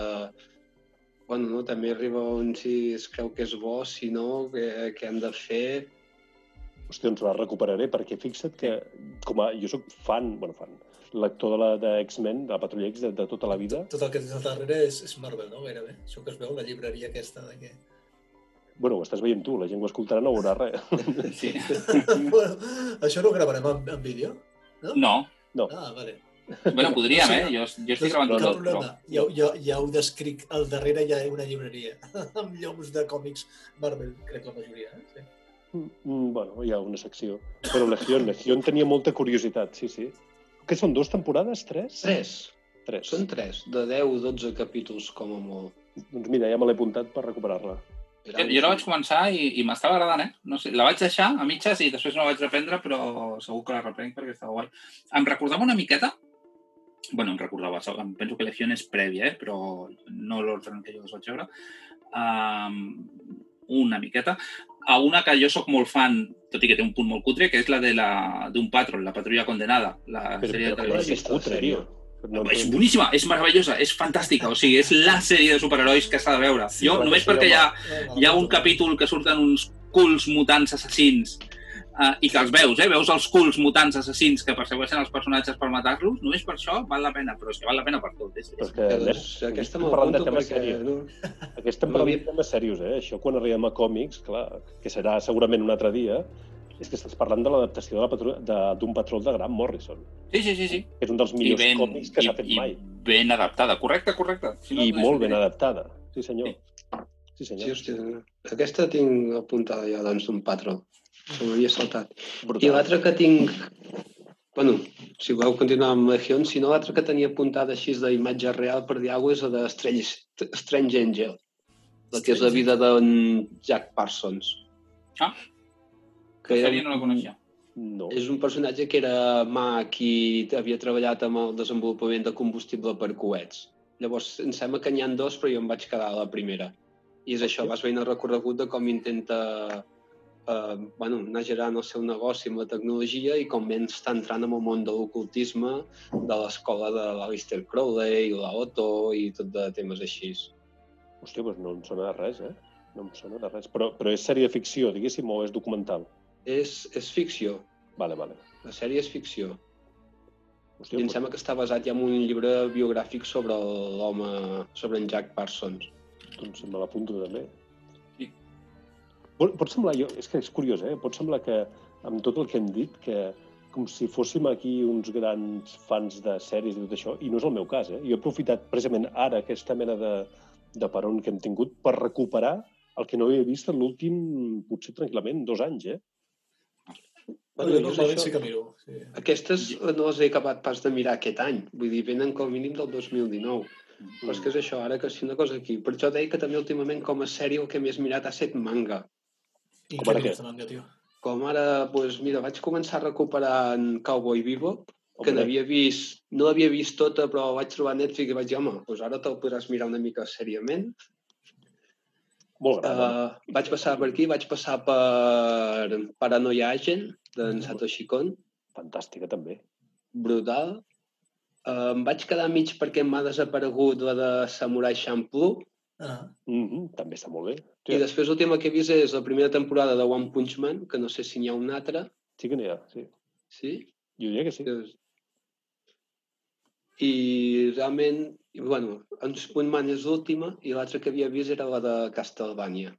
bueno, no, també arriba on si es creu que és bo, si no, què, què han de fer. Hòstia, doncs la recuperaré, perquè fixa't que, com a, jo sóc fan, bueno, fan, lector de la de X-Men, de la Patrulla X de, de tota la vida. Tot el que tens al darrere és, és Marvel, no? Gairebé. Això que es veu, la llibreria aquesta de què... Bueno, ho estàs veient tu, la gent ho escoltarà, no veurà res. Sí. bueno, això no ho gravarem en, en vídeo? No. Ah, vale. Bueno, podríem, eh? Jo, jo estic gravant Cap tot, però... problema. Ja, ja, ja ho descric. Al darrere hi ha una llibreria amb llums de còmics Marvel, crec la majoria. Eh? Sí. Mm, bueno, hi ha una secció. Però Legión, Legión tenia molta curiositat, sí, sí. Què són, dues temporades? Tres? Tres. Tres. Són tres, de 10-12 capítols com a molt. Doncs mira, ja me l'he apuntat per recuperar-la. Jo, jo la vaig començar i, i m'estava agradant, eh? No sé, la vaig deixar a mitges i després no la vaig reprendre, però segur que la reprenc perquè estava guai. Em recordava una miqueta, bueno, em recordava, em penso que Legión és prèvia, eh? però no l'ordre en què jo les vaig veure, um, una miqueta, a una que jo sóc molt fan, tot i que té un punt molt cutre, que és la de la d'un Patron, la patrulla condenada, la Però, sèrie de però, però televisió. és cutre, tio. No, és boníssima, és meravellosa, és fantàstica. O sigui, és la sèrie de superherois que s'ha de veure. Sí, jo, només perquè hi ha, hi ha un capítol que surten uns culs mutants assassins uh, i que els veus, eh? Veus els culs mutants assassins que persegueixen els personatges per matar-los, només per això val la pena, però és que val la pena per tot. És, és... que, Doncs aquesta estem me'l parlant de apunto temes perquè... serios. No, Aquí estem No parlant de temes serios, eh? Això quan arribem a còmics, clar, que serà segurament un altre dia, és que estàs parlant de l'adaptació d'un patró de Grant Morrison, Sí, sí, sí, sí. que és un dels I millors ben, còmics que i, s'ha fet i mai. ben adaptada. Correcte, correcte. Si no, I no molt ben adaptada. Sí, senyor. Sí, sí, senyor. hòstia, aquesta tinc apuntada ja, doncs, d'un patró. Se m'havia saltat. I Brutal. l'altre que tinc... Bueno, si voleu continuar amb Legion, si no, l'altre que tenia apuntada així d'imatge real per dir alguna cosa és la de Strange, Strange Angel, la que és la vida d'en Jack Parsons. Ah. Que era, no la coneixia. No. és un personatge que era mag i havia treballat amb el desenvolupament de combustible per coets. Llavors, em sembla que n'hi ha dos, però jo em vaig quedar a la primera. I és això, vas veient el recorregut de com intenta eh, bueno, anar gerant el seu negoci amb la tecnologia i com ell està entrant en el món de l'ocultisme de l'escola de l'Alistair Crowley, la Otto i tot de temes així. Hòstia, doncs no em sona de res, eh? No em sona de res. Però, però és sèrie de ficció, diguéssim, o és documental? És, és ficció, Vale, vale. la sèrie és ficció. Hòstia, I em doncs- sembla que està basat ja en un llibre biogràfic sobre l'home, sobre en Jack Parsons. Doncs me l'apunto també. Pot, pot semblar, jo, és que és curiós, eh? Pot semblar que, amb tot el que hem dit, que com si fóssim aquí uns grans fans de sèries i tot això, i no és el meu cas, eh? Jo he aprofitat precisament ara aquesta mena de, de peron que hem tingut per recuperar el que no havia vist en l'últim, potser tranquil·lament, dos anys, eh? Bueno, jo normalment això. sí que miro. Sí. Aquestes no les he acabat pas de mirar aquest any. Vull dir, venen com a mínim del 2019. Però és que és això, ara que sí una cosa aquí. Per això deia que també últimament com a sèrie el que més mirat ha estat manga. I Com què ara què? de manga, tio? Com ara, doncs mira, vaig començar a recuperar en Cowboy Bebop, que n'havia vist, no l'havia vist tota, però vaig trobar Netflix i vaig dir, home, doncs ara te'l podràs mirar una mica seriament. Molt gran. Uh, vaig passar per aquí, vaig passar per Paranoia Agent, d'en Satoshi Kon, Fantàstica, també. brutal. Uh, em vaig quedar mig perquè m'ha desaparegut la de Samurai Champloo, Ah, Mm -hmm, també està molt bé. i després l'última que he vist és la primera temporada de One Punch Man, que no sé si n'hi ha una altra, Sí que n'hi ha, sí. sí? Jo diria que sí. I realment, bueno, en Spoon Man és l'última i l'altra que havia vist era la de Castlevania.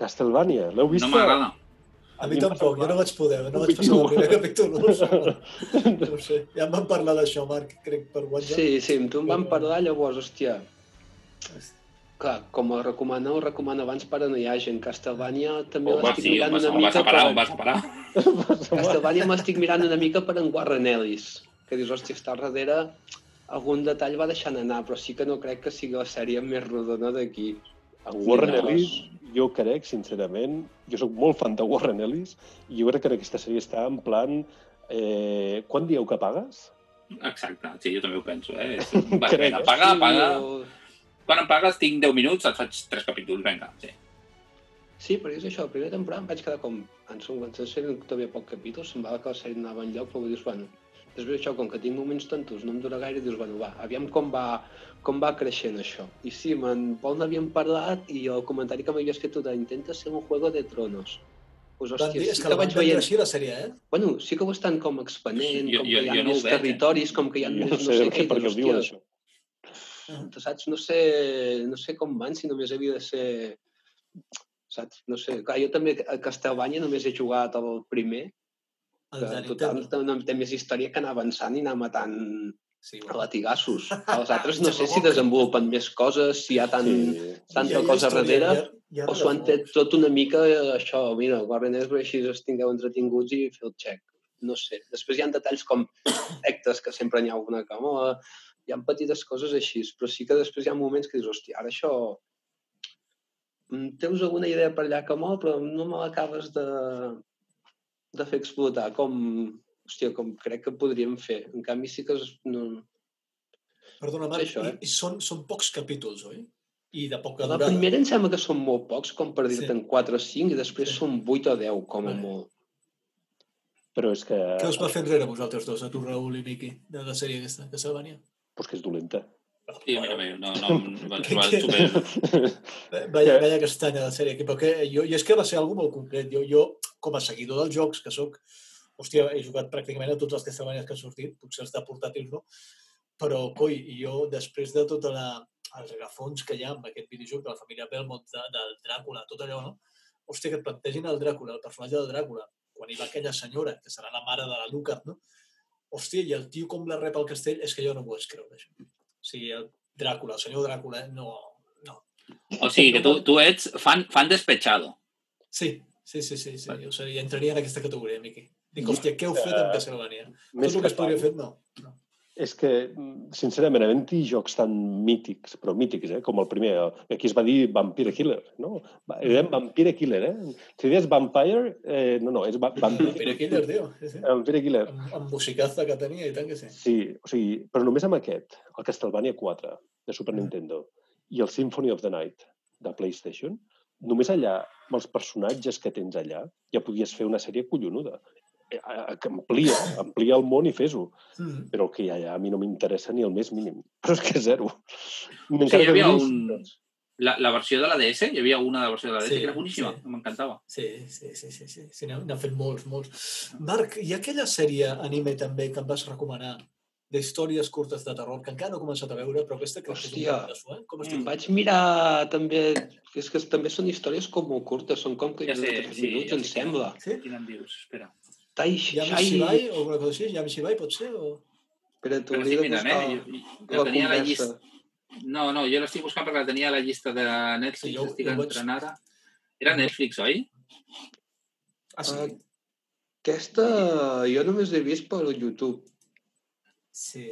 Castlevania, l'heu vist? No m'agrada. a mi tampoc, jo no vaig poder, no vaig passar el primer capítol. No, no ho sé. Ja em van parlar d'això, Marc, crec, per WhatsApp. Sí, sí, amb tu em van parlar, llavors, hòstia, clar, com ho recomana, ho recomana abans Paranoia en Castlevania també Home, l'estic sí, mirant home, una home, vas mica a parar, per... vas a parar. Castlevania m'estic mirant una mica per en Warren Ellis, que dius, hòstia, està al darrere, algun detall va deixant anar, però sí que no crec que sigui la sèrie més rodona d'aquí. En Warren Ellis, jo crec, sincerament, jo sóc molt fan de Warren Ellis i jo crec que aquesta sèrie està en plan... Eh, quan dieu que pagues? Exacte, sí, jo també ho penso. Eh? Va, Crec, vinga, eh? paga, Sí, Quan em pagues tinc 10 minuts, et faig 3 capítols, vinga. Sí. Sí, perquè és això, la primera temporada em vaig quedar com... En som, quan sèrie tenia poc capítol, semblava que la sèrie anava enlloc, però dius, bueno... Després això, com que tinc moments tontos, no em dura gaire, dius, bueno, va, aviam com va, com va creixent això. I sí, me'n Pol n'havíem parlat i el comentari que m'havies fet tu de intenta ser un juego de tronos. Pues, Van hòstia, dir, és sí que que la vaig veient... així, la sèrie, eh? Bueno, sí que ho estan com expanent, Jo- com jo- que hi ha jo no més veig, eh? territoris, com que hi ha Jo més no no sé sé què, i per què dius, hòstia, això. Saps? No sé, no sé com van, si només havia de ser... Saps? No sé. Clar, jo també a Castlevania només he jugat el primer, que en total té, més història que anar avançant i anar matant Sí, a latigassos. Els altres no sé si desenvolupen més coses, si hi ha tant, Sí. tanta ha cosa història, darrere, hi ha- hi ha o s'ho han tret tot una mica això, mira, Warren Esbro així es tingueu entretinguts i fer el check. No sé. Després hi ha detalls com actes, que sempre n'hi ha alguna que mola, hi ha petites coses així, però sí que després hi ha moments que dius, hòstia, ara això... mm, Teus alguna idea per allà que mola, però no me l'acabes de, de fer explotar, com, hòstia, com crec que podríem fer. En canvi, sí que no, Perdona, Marc, això, eh? i, i són, són pocs capítols, oi? I de poca La durada. primera em sembla que són molt pocs, com per dir-te Sí. en 4 o 5, i després Sí. són 8 o 10, com a Vale. molt. Però és que... Què us va fer enrere vosaltres dos, a tu, Raül i Miqui, de la sèrie aquesta, Castlevania? Pues que és dolenta. Sí, a mi també. No, no, trobar què- super... Vaya, vaya castanya de sèrie, aquí, perquè jo, i és que va ser algo molt concret. Jo, jo, com a seguidor dels jocs, que sóc, hòstia, he jugat pràcticament a tots els Castlevanias que han sortit, potser els de portàtils no, però, coi, jo, després de tot la, els rerefons que hi ha amb aquest videojoc de la família Belmont, de, del Dràcula, tot allò, no? Hòstia, que et plantegin el Dràcula, el personatge del Dràcula, quan hi va aquella senyora, que serà la mare de la Lucas, no? Hòstia, i el tio com la rep al castell, és que jo no m'ho vaig creure, això. O sigui, el Dràcula, el senyor Dràcula, no, no. O sigui, que tu, tu ets fan, fan despechado. Sí, sí, sí, sí, sí. O sigui, entraria en aquesta categoria, Miqui. Dic, hòstia, què heu fet amb Castlevania? Tot el que es podria fer, no. no. És que, mm, sincerament, havent-hi jocs tan mítics, però mítics, eh? com el primer, eh, aquí es va dir Vampire Killer, no? Era Vampire Killer, eh? Si deies Vampire, eh, no, no, és va Vampire, Vampire Killer, tio. Sí, sí. Vampire Killer. Amb, amb musicaza que tenia i tant que sí. Sí, o sigui, però només amb aquest, el Castlevania 4 de. Super Nintendo i el Symphony of the Night de PlayStation, només allà, amb els personatges que tens allà, ja podies fer una sèrie collonuda. Que amplia, amplia el món i fes-ho. Mm. Però el que hi ha allà a mi no m'interessa ni el més mínim. Però és que zero. Sí, hi havia que un- vulguis, La, la versió de la DS, hi havia una de la versió de la DS Sí, que era boníssima, sí. m'encantava. Sí, sí, sí, sí, sí. sí n'han fet molts, molts. Marc, hi ha aquella sèrie anime també que em vas recomanar d'històries curtes de terror, que encara no he començat a veure, però aquesta crec que és un eh? Com es Em diu? vaig mirar també... És que també són històries com molt curtes, són com que Ja ja sé, de 3 sí, minuts, ja em sembla. Sí? Quina em dius? Espera. Tai Yami Shai... Shibai o alguna cosa així? Yami Shibai pot ser? O... Espera, Però t'hauria estic de buscar eh? Jo, jo la tenia la llista... No, no, jo l'estic buscant perquè la tenia a la llista de Netflix, Sí, jo- estic jo vaig- entrant ara. Era Netflix, oi? Ah, sí? Ah, Aquesta jo només l'he vist per YouTube. Sí.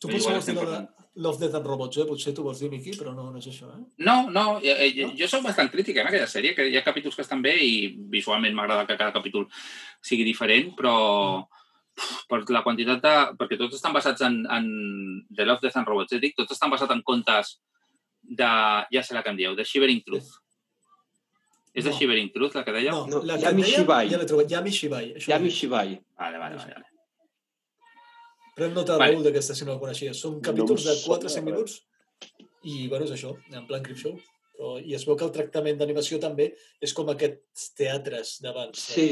Tu dir estem la de. Love, Death and Robots, eh? Potser tu vols dir, Miqui, però no, no és això, eh? No, no, eh, eh, No? jo soc bastant crític eh, en aquella sèrie, que hi ha capítols que estan bé i visualment m'agrada que cada capítol sigui diferent, però uf, per la quantitat de... perquè tots estan basats en, en The Love, Death and Robots, eh, dic, tots estan basats en contes de... ja sé la que em dieu, de Shivering Truth. És de No. Shivering Truth, la que dèieu? No, No, la que Yami deia, Shibai. ja l'he trobat. Yami Shibai. Això Yami és. Shibai. Vale, vale, vale. vale. Pren nota, Vale. Raül, d'aquesta, si no la coneixies. Són capítols em de 4 o sona 5 minuts i, bueno, és això, en plan Crip Show. Però, I es veu que el tractament d'animació també és com aquests teatres d'abans. eh? Sí.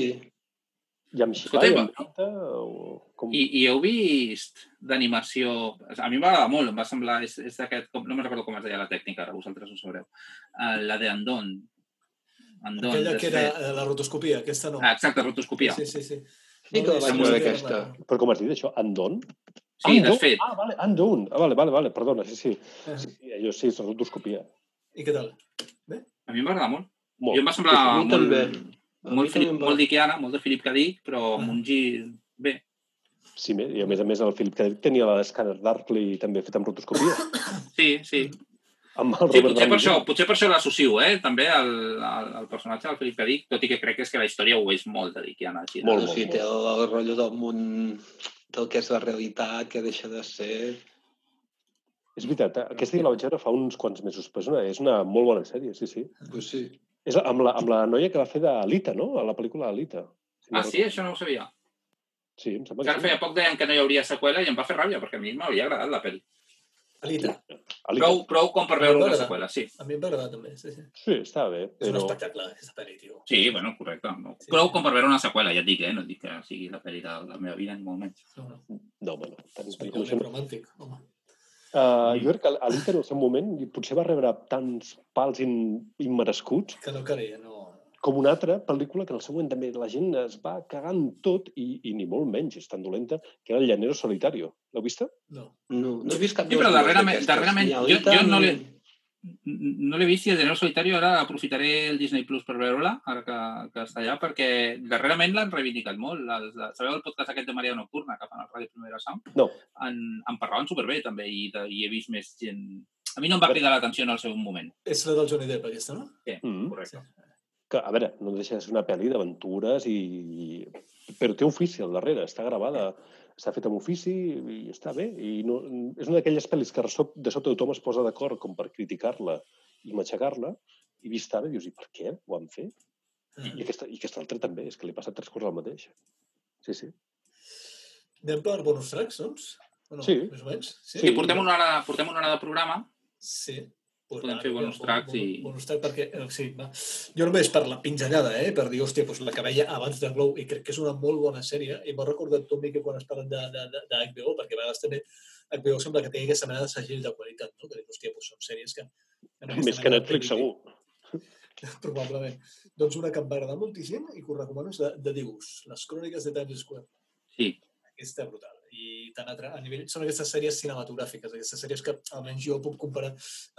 Yamshibai, Escolta, em pinta, o com... I, I heu vist d'animació... A mi m'agrada molt, em va semblar... És, és d'aquest... com- No me'n recordo com es deia la tècnica, ara vosaltres ho sabreu. Uh, la de Andon. Andon. Aquella que era eh, la rotoscopia, aquesta no. Ah, exacte, rotoscopia. Sí, sí, sí. Sí que la l'he vaig veure, aquesta. Però com has dit això? Andon? Sí, Andon? desfet. Ah, vale, Andon. Ah, vale, vale, vale, perdona, sí, sí. Eh, Sí, sí, allò sí, és rotoscopia. I què tal? A mi em va agradar molt. Molt. Jo em va semblar mi molt, també. Molt, Filip, molt diquiana, molt de Philip K. Dick, però amb Ah. un gir bé. Sí, bé, i a més a més el Philip K. Dick tenia la d'Scanner Darkly també fet amb rotoscopia. Sí, sí. Amb el Sí, Robert potser per Downey això, potser per això l'associo, eh? També el, el, el personatge del Philip K. Dick, tot i que crec que és que la història ho és molt de Dickiana. Així, Molt, Bueno, sí, té el, el rotllo del món del que és la realitat, que deixa de ser... És veritat, eh? aquesta la vaig veure fa uns quants mesos, però és una, és una molt bona sèrie, sí, sí. Pues sí. És amb la, amb la noia que va fer d'Alita, no? A la pel·lícula Alita. Si no Ah, sí? Això no ho sabia. Sí, em sembla Encara que sí. feia poc deien que no hi hauria seqüela i em va fer ràbia, perquè a mi m'havia agradat la pel·li. Alita. Alita. Prou, prou com per veure una seqüela, sí. A mi em va agradar també, sí, sí. Sí, està bé, És un però... espectacle, aquesta pel·li, tio. Sí, bueno, correcte. No. Sí, Prou sí. com per veure una seqüela, ja et dic, eh? No et dic que sigui la pel·li de la meva vida, ni molt menys. No, no. No, bueno, Especialment no. romàntic, home. Uh, jo crec que Alita en el seu moment potser va rebre tants pals in, immerescuts Que no caria, no. Com una altra pel·lícula que en el seu moment també la gent es va cagant tot i, i ni molt menys és tan dolenta, que era El llanero solitario. L'heu vista? No. No, no he vist cap Sí, però darrerament- darrerament, jo- jo no l'he- No l'he vist i el Genero Solitario ara aprofitaré el Disney Plus per veure-la, ara que, que està allà, perquè darrerament l'han reivindicat molt. Els, sabeu el podcast aquest de Maria Nocturna, que fan el Ràdio Primera Sound? No. En, en parlaven superbé, també, i, de, i he vist més gent... A mi no em va cridar l'atenció en el seu moment. És la del Johnny Depp, aquesta, no? Sí, Mm. correcte. Que, a veure, no deixa de ser una pel·li d'aventures i... Però té ofici al darrere, està gravada, està feta amb ofici i està bé. I no, és una d'aquelles pel·lis que de sobte tothom es posa d'acord com per criticar-la i matxacar-la i vista ara dius, i per què ho han fet? I aquesta, i aquesta altra també, és que li passa tres coses al mateix. Sí, sí. Anem per bonus tracks, doncs? O no? Sí. Més o menys? Sí, Sí, portem una hora, portem una hora de programa. Sí. Podem fer bonus bon- tracks i- Bonus track perquè, eh, sí, va. Jo només per la pinzellada, eh? per dir, hòstia, doncs la que veia abans de Glow, i crec que és una molt bona sèrie, i m'ha recordat tu, Miqui, quan has parlat de, de, de, de HBO, perquè a vegades també HBO sembla que té aquesta mena de segell de qualitat, no? Que dius, hòstia, doncs són sèries que... Més que Netflix, segur. Probablement. Doncs una que em va agradar moltíssim i que us recomano és de, de Dius, les cròniques de Times Square. Sí, Aquesta brutal. I tant a, a nivell... Són aquestes sèries cinematogràfiques, aquestes sèries que almenys jo puc comparar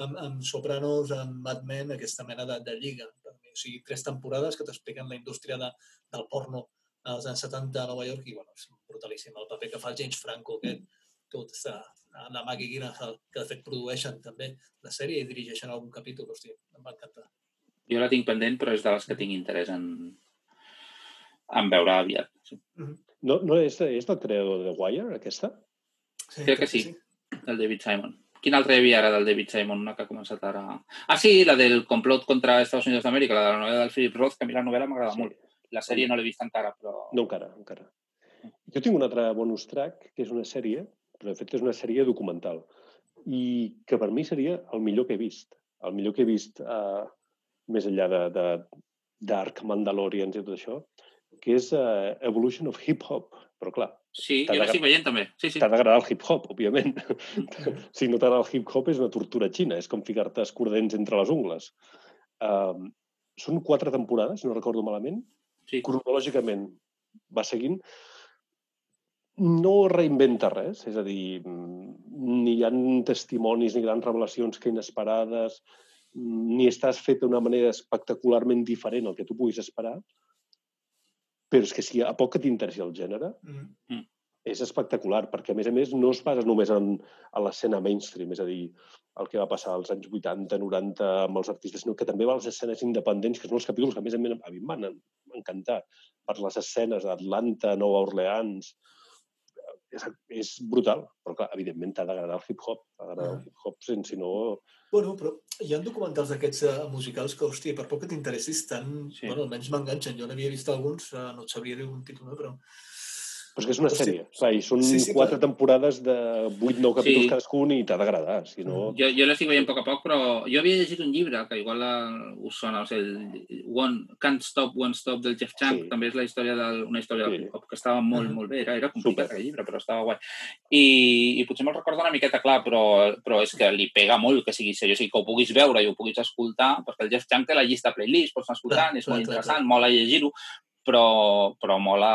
amb, amb Sopranos, amb Mad Men, aquesta mena de, de lliga. Per mi. O sigui, tres temporades que t'expliquen la indústria de, del porno als anys 70 a Nova York i, bueno, és brutalíssim. El paper que fa el James Franco, aquest, tot està... La Maggie Gyllenhaal, que de fet produeixen també la sèrie i dirigeixen algun capítol, hosti, em va encantar. jo la tinc pendent, però és de les que tinc interès en, en veure aviat. Sí. No, no és, és del creador de The Wire, aquesta? Sí, Crec que sí. El David Simon. Quin altre hi havia ara del David Simon? Una que ha començat ara... Ah, sí, la del complot contra Estats Units d'Amèrica, la de la novel·la del Philip Roth, que a mi la novel·la m'agrada Sí. molt. La sèrie no l'he vist encara, però... No encara, encara. Jo tinc un altre bonus track, que és una sèrie, però de fet és una sèrie documental, i que per mi seria el millor que he vist. El millor que he vist uh, més enllà de, de Dark, Mandalorians i tot això, que és uh, Evolution of Hip Hop. Però clar, Sí, jo l'estic veient també. Sí, sí. t'ha d'agradar el hip-hop, òbviament. si no t'agrada el hip-hop és una tortura xina, és com ficar-te escordents entre les ungles. Um, són quatre temporades, no recordo malament, sí. cronològicament va seguint, no reinventa res, és a dir, ni hi ha testimonis ni grans revelacions que inesperades, ni estàs fet d'una manera espectacularment diferent al que tu puguis esperar, però és que si a poc que t'interessi el gènere, Mm. és espectacular, perquè a més a més no es basa només en, en l'escena mainstream, és a dir, el que va passar als anys 80, 90 amb els artistes, sinó que també va a les escenes independents, que són els capítols que a més a més a mi em van encantar, per les escenes d'Atlanta, Nova Orleans, és, és brutal, però clar, evidentment t'ha d'agradar el hip-hop, t'ha d'agradar el hip-hop, sense si no... Bueno, però hi ha documentals d'aquests uh, musicals que, hòstia, per poc que t'interessis tant... Sí. Bueno, almenys m'enganxen. Jo n'havia vist alguns, uh, no et sabria dir un títol, però... Però és que és una sèrie, clar, i són Sí, sí, quatre clar. temporades de 8-9 capítols Sí. cadascun i t'ha d'agradar, si no... Jo, jo l'estic veient a poc a poc, però jo havia llegit un llibre, que igual eh, us sona, o sigui, el One, Can't Stop, One Stop del Jeff Chang, Sí. també és la història del, una història del Sí. hip-hop, que estava molt, Mhm. molt bé, era, era complicat Super. aquell llibre, però estava guai. I, i potser me'l recordo una miqueta clar, però, però és que li pega molt que sigui seriós, o sigui, que ho puguis veure i ho puguis escoltar, perquè el Jeff Chang té la llista playlist, pots Clar, és clar, molt clar, interessant, mola llegir-ho, però, però mola,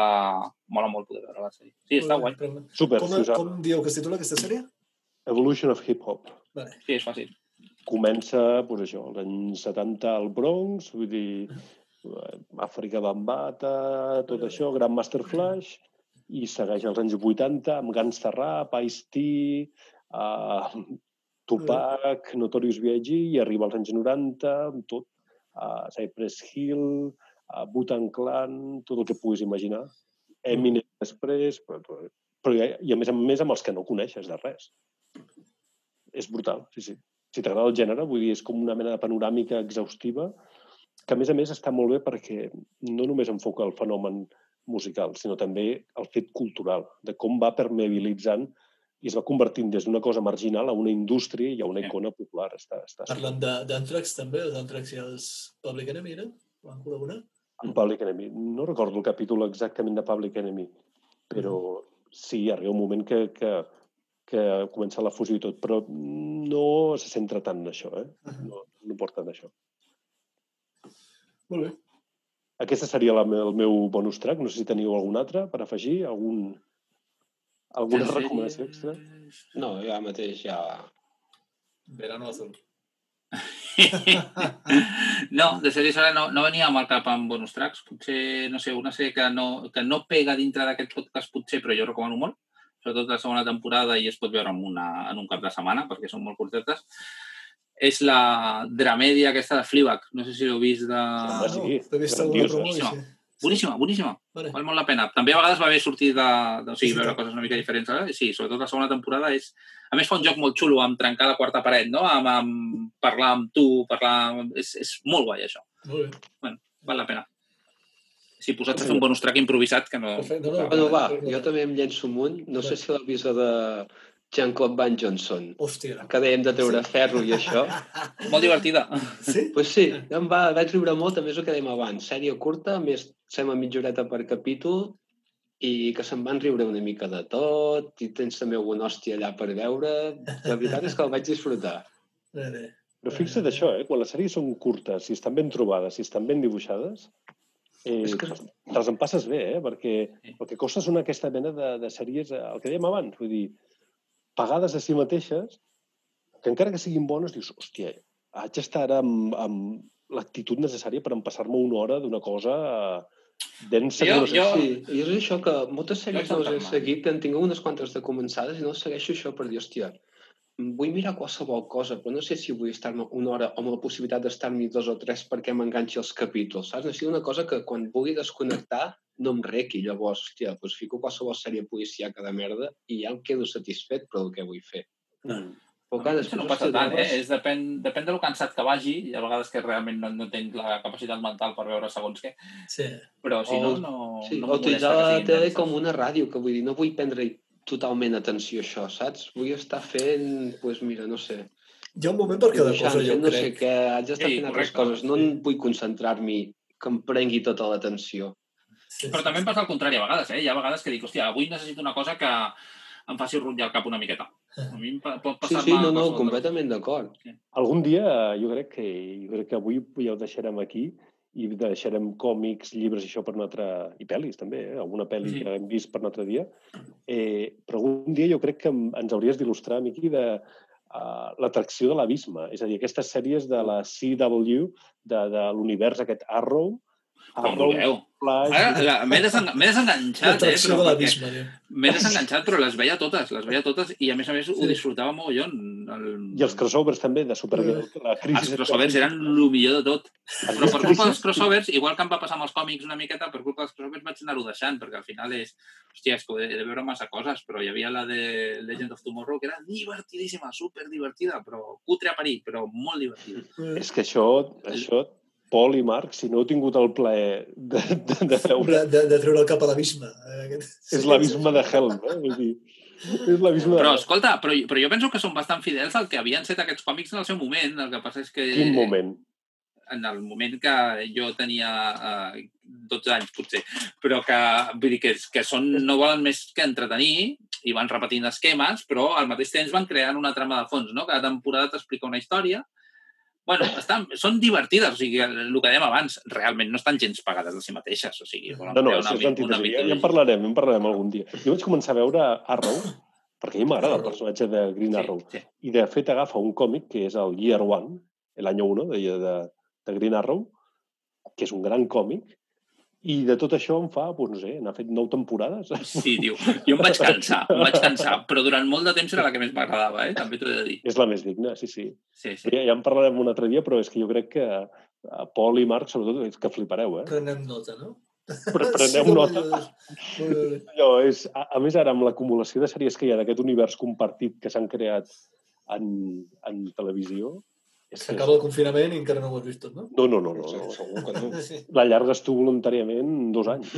mola molt poder veure la sèrie. Sí, està guai. Super, com, us com dieu que es titula aquesta sèrie? Evolution of Hip-Hop. Vale. Sí, és fàcil. comença, doncs això, als anys 70 al Bronx, vull dir, Àfrica Bambata, tot això, Grandmaster Flash, i segueix als anys 80 amb Gangsta Rap, Ice-T, uh, Tupac, Notorious B.I.G. i arriba als anys 90 amb tot, uh, Cypress Hill, uh, Wu-Tang Clan, tot el que puguis imaginar. Eminem després, però, però i, i a més a més amb els que no coneixes de res. És brutal, sí, sí si t'agrada el gènere, vull dir, és com una mena de panoràmica exhaustiva que, a més a més, està molt bé perquè no només enfoca el fenomen musical, sinó també el fet cultural, de com va permeabilitzant i es va convertint des d'una cosa marginal a una indústria i a una icona popular. Està, està Parlant de- d'Anthrax també, els Anthrax i els Public Enemy, no? Van col·laborar? En Public Enemy. No recordo el capítol exactament de Public Enemy, però sí, arriba un moment que, que, que comença la fusió i tot, però no se centra tant en això, eh? No, no porta en això. Molt bé. Aquesta seria la, el meu bonus track. No sé si teniu algun altre per afegir, algun, alguna recomanació extra. No, jo ara mateix ja... Verano azul. No, de sèries ara no, no venia el cap amb bonus tracks. Potser, no sé, una sèrie que no, que no pega dintre d'aquest podcast potser, però jo recomano molt. Sobretot la segona temporada i es pot veure en, una, en un cap de setmana perquè són molt curtetes. És la dramèdia aquesta de Fleabag. No sé si l'heu vist de... Ah, no, sí, T'he vist alguna promo sí. Boníssima. Boníssima, boníssima. Vale. Val molt la pena. També a vegades va bé sortir de, de o sigui, Sí, sí, veure clar. coses una mica diferents. Eh? Sí, sobretot la segona temporada és... A més, fa un joc molt xulo amb trencar la quarta paret, no? Amb, amb parlar amb tu, parlar... amb- És, és molt guai, això. Molt bé. Val la pena. Sí, posats a fer un bonus track improvisat que no... Perfecte, no, no. Bueno, va, jo també em llenço un munt. No sé si l'heu vist de Jean-Claude Van Johnson, Hòstia. que dèiem de treure ferro i això. Molt divertida. Sí? pues sí, em va, vaig riure molt, també és el que dèiem abans. Sèrie curta, a més, sembla mitja horeta per capítol, i que se'n van riure una mica de tot, i tens també alguna hòstia allà per veure. La veritat és que el vaig disfrutar. Però fixa't això, eh? quan les sèries són curtes, si estan ben trobades, si estan ben dibuixades, eh, És que- te les en passes bé, eh? perquè Sí. el que costa són aquesta mena de, de sèries, eh, el que dèiem abans, vull dir, pagades a si mateixes, que encara que siguin bones, dius, hòstia, haig d'estar ara amb, amb l'actitud necessària per empassar-me una hora d'una cosa eh, densa. que Jo- jo- Sí, i és això que moltes sèries Jo no les he seguit, que en tinc unes quantes de començades i no segueixo això per dir, hòstia, vull mirar qualsevol cosa, però no sé si vull estar-me una hora o amb la possibilitat d'estar-m'hi dos o tres perquè m'enganxi els capítols, saps? Necessito una cosa que quan vulgui desconnectar no em requi. Llavors, hòstia, doncs fico qualsevol sèrie policíaca de merda i ja em quedo satisfet per el que vull fer. Mm. Però clar, Això després no passa tant, eh? És depèn, depèn de lo cansat que vagi. Hi ha vegades que realment no, no tenc la capacitat mental per veure segons què. Sí. Però si O- no, no, Sí, no utilitzar molesta que la tele com una ràdio, que vull dir, no vull prendre totalment atenció a això, saps? Vull estar fent, doncs pues mira, no sé, Hi ha un moment per cada dibuixant, cosa, jo no sé crec. què, haig d'estar Sí, fent altres coses, no sí. vull concentrar-m'hi que em prengui tota l'atenció. Sí, Però també em passa el contrari a vegades, eh? Hi ha vegades que dic, hòstia, avui necessito una cosa que em faci rotllar el cap una miqueta. A mi em pot Sí, passar-me... sí, no, no, completament d'acord. Algun dia, eh, jo crec que jo crec que avui ja ho deixarem aquí i deixarem còmics, llibres i això per un altre... i pel·lis també, eh? alguna pel·li Sí. que hem vist per un altre dia. Eh, però algun dia jo crec que ens hauries d'il·lustrar, Miqui, de uh, l'atracció de l'abisme. És a dir, aquestes sèries de la CW, de, de l'univers aquest Arrow, Com vulgueu. Ara, la- m'he desenga- m'he desenganxat, eh? Però de perquè m'he desenganxat, però les veia totes, les veia totes i a més a més ho disfrutava mogollon. El... I els crossovers també, de Supergirl. La crisi Els crossovers eren el millor de tot. Però per culpa dels crossovers, igual que em va passar amb els còmics una miqueta, per culpa dels crossovers vaig anar-ho deixant, perquè al final és... Hòstia, és que he de veure massa coses, però hi havia la de Legend of Tomorrow, que era divertidíssima, super divertida, però cutre a parir, però molt divertida. És que això, això, Pol i Marc, si no heu tingut el plaer de, de, de veure, De, de, de treure el cap a l'abisme. eh, aquest. és l'abisme de Helm, eh? Vull dir, és l'abisme de Però, escolta, però, però jo penso que són bastant fidels al que havien set aquests còmics en el seu moment. El que passa és que... Quin moment? en el moment que jo tenia eh, 12 anys, potser, però que, vull dir, que, que són, no volen més que entretenir i van repetint esquemes, però al mateix temps van creant una trama de fons, no? Cada temporada t'explica una història. Bueno, estan, són divertides, o sigui, el que dèiem abans, realment no estan gens pagades de si mateixes, o sigui, No, no, això és l'antítesi. Ja, ja en parlarem, en parlarem algun dia. Jo vaig començar a veure Arrow, perquè a mi m'agrada el personatge de Green Arrow. Sí, sí. I de fet agafa un còmic que és el Year One, l'any 1 de, de, de Green Arrow, que és un gran còmic, i de tot això en fa, doncs no sé, n'ha fet nou temporades. Sí, tio. Jo em vaig cansar, em vaig cansar, però durant molt de temps era la que més m'agradava, eh? també t'ho he de dir. És la més digna, sí, sí. Sí, sí. Ja, ja en parlarem un altre dia, però és que jo crec que a Pol i Marc, sobretot, és que flipareu, eh? Prenem nota, no? Pre Preneu Sí, nota. Allò és, a, a més, ara, amb l'acumulació de sèries que hi ha d'aquest univers compartit que s'han creat en, en televisió... S'acaba el confinament i encara no ho has vist tot, no? No, no, no, no, no, segur que no. L'allargues tu voluntàriament dos anys.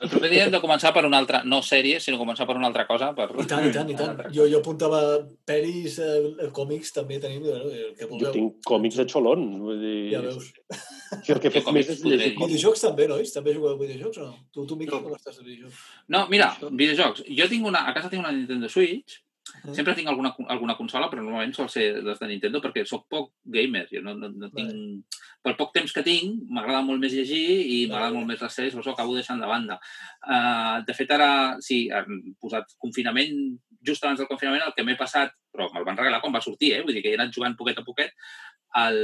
El proper dia hem de començar per una altra, no sèrie, sinó començar per una altra cosa. Per... I tant, i tant, i tant. Jo, jo apuntava peris, eh, còmics, també tenim, bueno, el que vulgueu. Jo tinc còmics de xolón. Vull dir, Ja veus. Si el que he fet més és llegir còmics. Videojocs també, nois? També jugueu a videojocs o no? Tu, tu Miqui, No. com estàs de videojocs? No, mira, videojocs. Jo tinc una, a casa tinc una Nintendo Switch. Sempre tinc alguna, alguna consola, però normalment sol ser les de Nintendo perquè sóc poc gamer. Jo no, no, no tinc... Per poc temps que tinc, m'agrada molt més llegir i m'agrada Vale. molt més les sèries, per això acabo deixant de banda. Uh, de fet, ara, sí, han posat confinament, just abans del confinament, el que m'he passat, però me'l van regalar quan va sortir, eh? vull dir que he anat jugant poquet a poquet, el,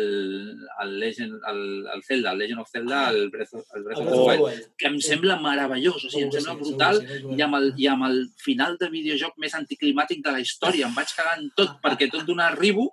el, Legend, el, el Zelda, el Legend of Zelda, el Breath of, el Breath of the of the Wild, que em sembla meravellós, o sigui, em sembla brutal, sí, i amb, el, i amb el final de videojoc més anticlimàtic de la història. Em vaig cagar en tot, perquè tot d'una arribo...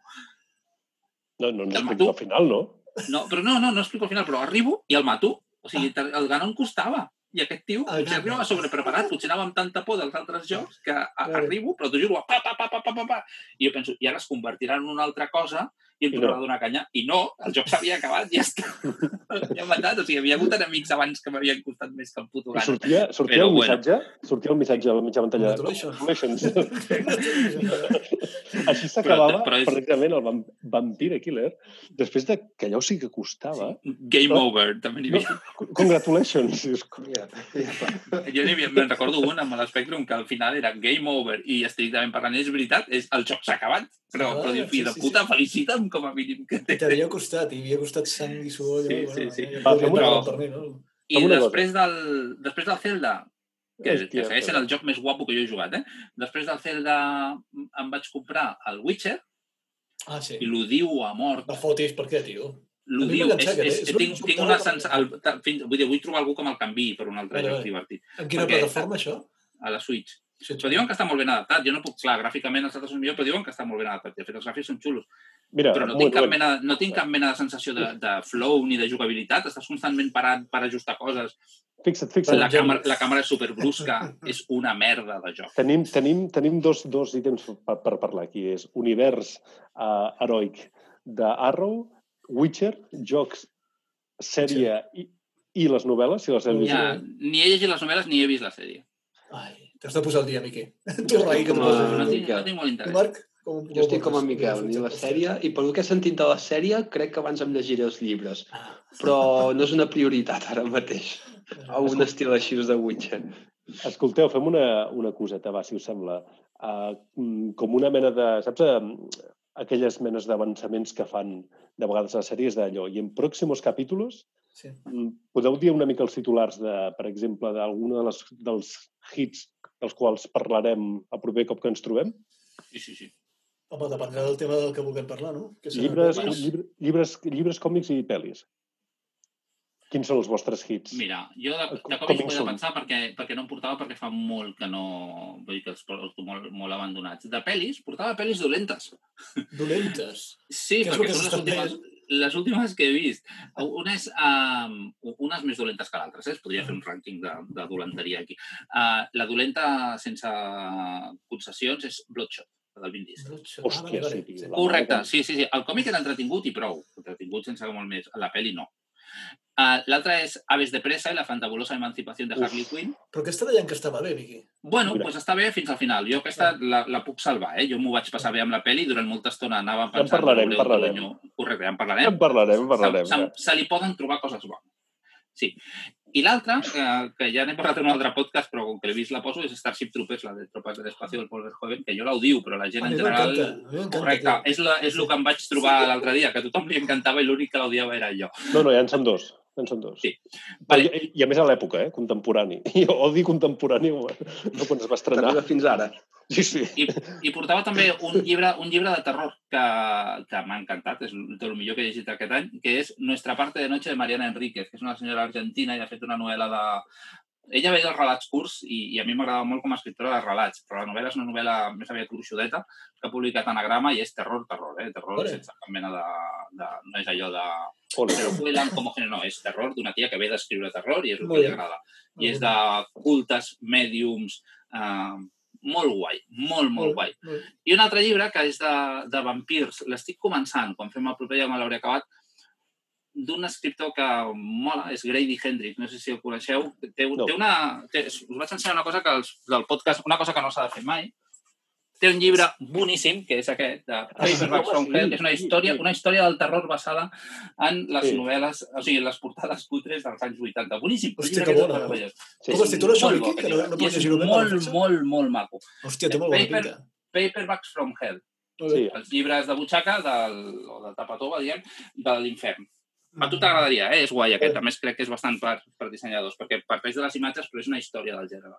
No, no, no El explico al final, no? No, però no, no, no explico al final, però arribo i el mato. O sigui, te- el Ganon costava. I aquest tio El potser arribava sobrepreparat, potser anava amb tanta por dels altres jocs que a, arribo, però t'ho juro, pa, pa, pa, pa, pa, pa, pa, i jo penso, i ara es convertirà en una altra cosa i em tornava no. a donar canya. I no, el joc s'havia acabat i ja està. L'havia matat. O sigui, havia hagut enemics abans que m'havien costat més que el puto I gana. sortia, sortia Però el bueno. missatge, sortia el missatge a la mitja pantalla. Congratulations. Així s'acabava és- precisament el vam- Vampire Killer, després de que allò sí que costava. Game No. over, també n'hi No, havia. congratulations. Dius, Ja, ja. Jo n'hi havia, me'n recordo un amb l'Spectrum que al final era game over i estrictament parlant és veritat, és, el joc s'ha acabat, però, Ah, però dius, fill sí, de sí, puta, sí. felicita'm com a mínim que I té. t'havia costat, i havia costat sang i suor. Sí, allò, sí, sí. Ja, Va, ja fem una podria cosa. per mi, no? I després del, després del Zelda, que, Hòstia, que segueix sent però- el joc més guapo que jo he jugat, eh? Després del Zelda em vaig comprar el Witcher Ah, sí. i l'odio a mort. No fotis, per què, tio? Mi m'ha És, és, eh? és, És un tinc, tinc una roba. sens... El, ta- fins, vull dir, vull trobar algú que me'l canvi per un altre joc divertit. En quina plataforma, això? A la Switch. Sí, Però diuen que està molt ben adaptat. Jo no puc, clar, gràficament els altres són millor, però diuen que està molt ben adaptat. De fet, els gràfics són xulos. Mira, Però no tinc, cap mena, no tinc cap mena de sensació de, de flow ni de jugabilitat. Estàs constantment parant per ajustar coses. Fixa't, fixa't. La càmera, la càmera és superbrusca. és una merda de joc. Tenim, tenim, tenim dos, dos ítems per, per parlar aquí. És univers uh, heroic de Arrow, Witcher, jocs, sèrie i, i les novel·les, si les heu llegit. Ja, ni he llegit les novel·les ni he vist la sèrie. Ai, t'has de posar el dia, Miqui. Tu, Rai, que t'ho a- poses No tinc, no tinc molt interès. Marc? Com, Jo estic com en Miquel, ni la sèrie, i pel que he sentit de la sèrie, crec que abans em llegiré els llibres. Ah. Però no és una prioritat ara mateix. A un estil així de Witcher. Escolteu, fem una, una coseta, va, si us sembla. Uh, com una mena de... Saps uh, aquelles menes d'avançaments que fan de vegades a les sèries d'allò? I en pròximos capítols Sí. mm, podeu dir una mica els titulars, de, per exemple, d'alguna de les, dels hits dels quals parlarem el proper cop que ens trobem? Sí, sí, sí. Home, dependrà del tema del que vulguem parlar, no? Que Llibres, pel·lis. llibre, llibres, llibres, còmics i pel·lis. Quins són els vostres hits? Mira, jo de, de còmics com vull són? pensar perquè, perquè no em portava perquè fa molt que no... Vull dir que els porto molt, molt abandonats. De pel·lis, portava pel·lis dolentes. Dolentes. Sí, perquè són les últimes, les últimes que he vist. Unes, um, unes més dolentes que l'altres, eh? es podria fer un rànquing de, de dolenteria aquí. Uh, la dolenta sense concessions és Bloodshot, la del Vin Diesel. Hòstia, sí, tio. Correcte, sí, sí, sí. El còmic era entretingut i prou. Entretingut sense molt més. La pel·li no. Uh, L'altra és Aves de pressa i la fantabulosa emancipació de Uf. Harley Quinn. Però aquesta deien que estava bé, Miqui. Bueno, Mira. doncs està bé fins al final. Jo aquesta la, la puc salvar, eh? Jo m'ho vaig passar bé amb la pel·li durant molta estona anava en pensant... parlarem, "Veuré un parlarem." tronyo". Correcte, en En parlarem. parlarem, en parlarem. Se, se, se li poden trobar coses bones. Sí. I l'altra, que, que ja n'he parlat en un altre podcast, però com que l'he vist la poso, és Starship Troopers, la de Tropes de l'Espacio del Paul Verhoeven, que jo l'odio, però la gent en general... Correcte, és, la, és el que em vaig trobar l'altre dia, que a tothom li encantava i l'únic que l'odiava era jo. No, no, ja en són dos. En són dos. Sí. Vale. i, I a més a l'època, eh? Contemporani. Jo odi contemporani no quan es va estrenar. T'arriba fins ara. Sí, sí. I, I portava també un llibre, un llibre de terror que, que m'ha encantat, és de lo millor que he llegit aquest any, que és Nuestra parte de noche de Mariana Enríquez, que és una senyora argentina i ha fet una novel·la de... Ella veia els relats curts i, i a mi m'agradava molt com a escriptora de relats, però la novel·la és una novel·la més aviat gruixudeta que ha publicat Anagrama i és terror, terror, eh? Terror Vale. sense cap mena de, de... No és allò de... Ole. Però cuelan como género, no, és terror d'una tia que ve d'escriure terror i és el que li agrada. I és de cultes, mèdiums, eh, molt guai, molt, molt guai. I un altre llibre, que és de, de vampirs, l'estic començant, quan fem el proper ja me l'hauré acabat, d'un escriptor que mola, és Grady Hendrix, no sé si el coneixeu. Té, No. té una, té, us vaig ensenyar una cosa que els, del podcast, una cosa que no s'ha de fer mai. Té un llibre boníssim, que és aquest, de Paperback home, from sí, Hell, que és una història, una història del terror basada en les Sí. novel·les, o sigui, les portades cutres dels anys 80. Boníssim. Hòstia, que bona. Sí. Com es titula això, Molt Que aquest no, no és llegir-ho bé. molt, defensa? molt, molt maco. Hòstia, té molt bona Paper- pinta. Paperbacks from Hell. Molt. Sí. Els llibres de butxaca del, o de tapatova, diguem, de l'infern. A tu t'agradaria, eh? És guai aquest. A més, crec que és bastant per, per dissenyadors, perquè parteix de les imatges, però és una història del gènere.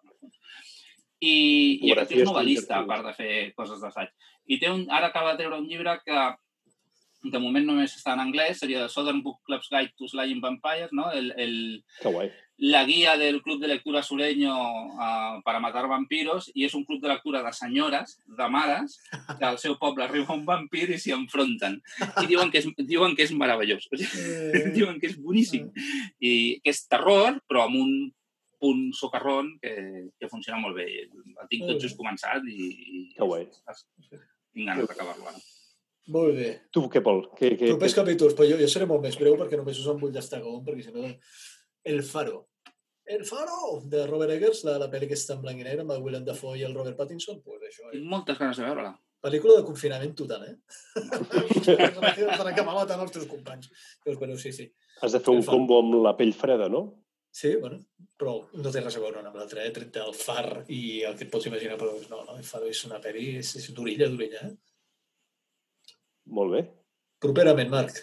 I, i aquest és novel·lista, a part de fer coses d'assaig. I té un, ara acaba de treure un llibre que de moment només està en anglès, seria The Southern Book Club's Guide to Slaying Vampires, no? El, el, Que guai. La guía del club de lectura sureño uh, para matar vampiros i és un club de lectura de senyores, de mares, que al seu poble arriba un vampir i s'hi enfronten. I diuen que és, diuen que és meravellós. Eh, diuen que és boníssim. I que és terror, però amb un punt socarrón que, que funciona molt bé. El tinc tot just començat i, i Que guai. tinc ganes d'acabar-lo ara. Molt bé. Tu què, Pol? Que, que, Propers capítols, però jo, jo seré molt més breu perquè només us en vull destacar un, perquè si no... El Faro. El Faro, de Robert Eggers, la, la pel·li que està en blanc i negre amb el Willem Dafoe i el Robert Pattinson, pues això, eh? Tinc moltes ganes de veure-la. Pel·lícula de confinament total, eh? per acabar matant els teus companys. Doncs, bueno, sí, sí. Has de fer un El Faro. combo amb la pell freda, no? Sí, bueno, però no té res a veure una amb l'altra, eh? Tret del far i el que et pots imaginar, però no, no, el Faro és una pel·li, és, és d'orella, d'orella, eh? Molt bé. Properament, Marc.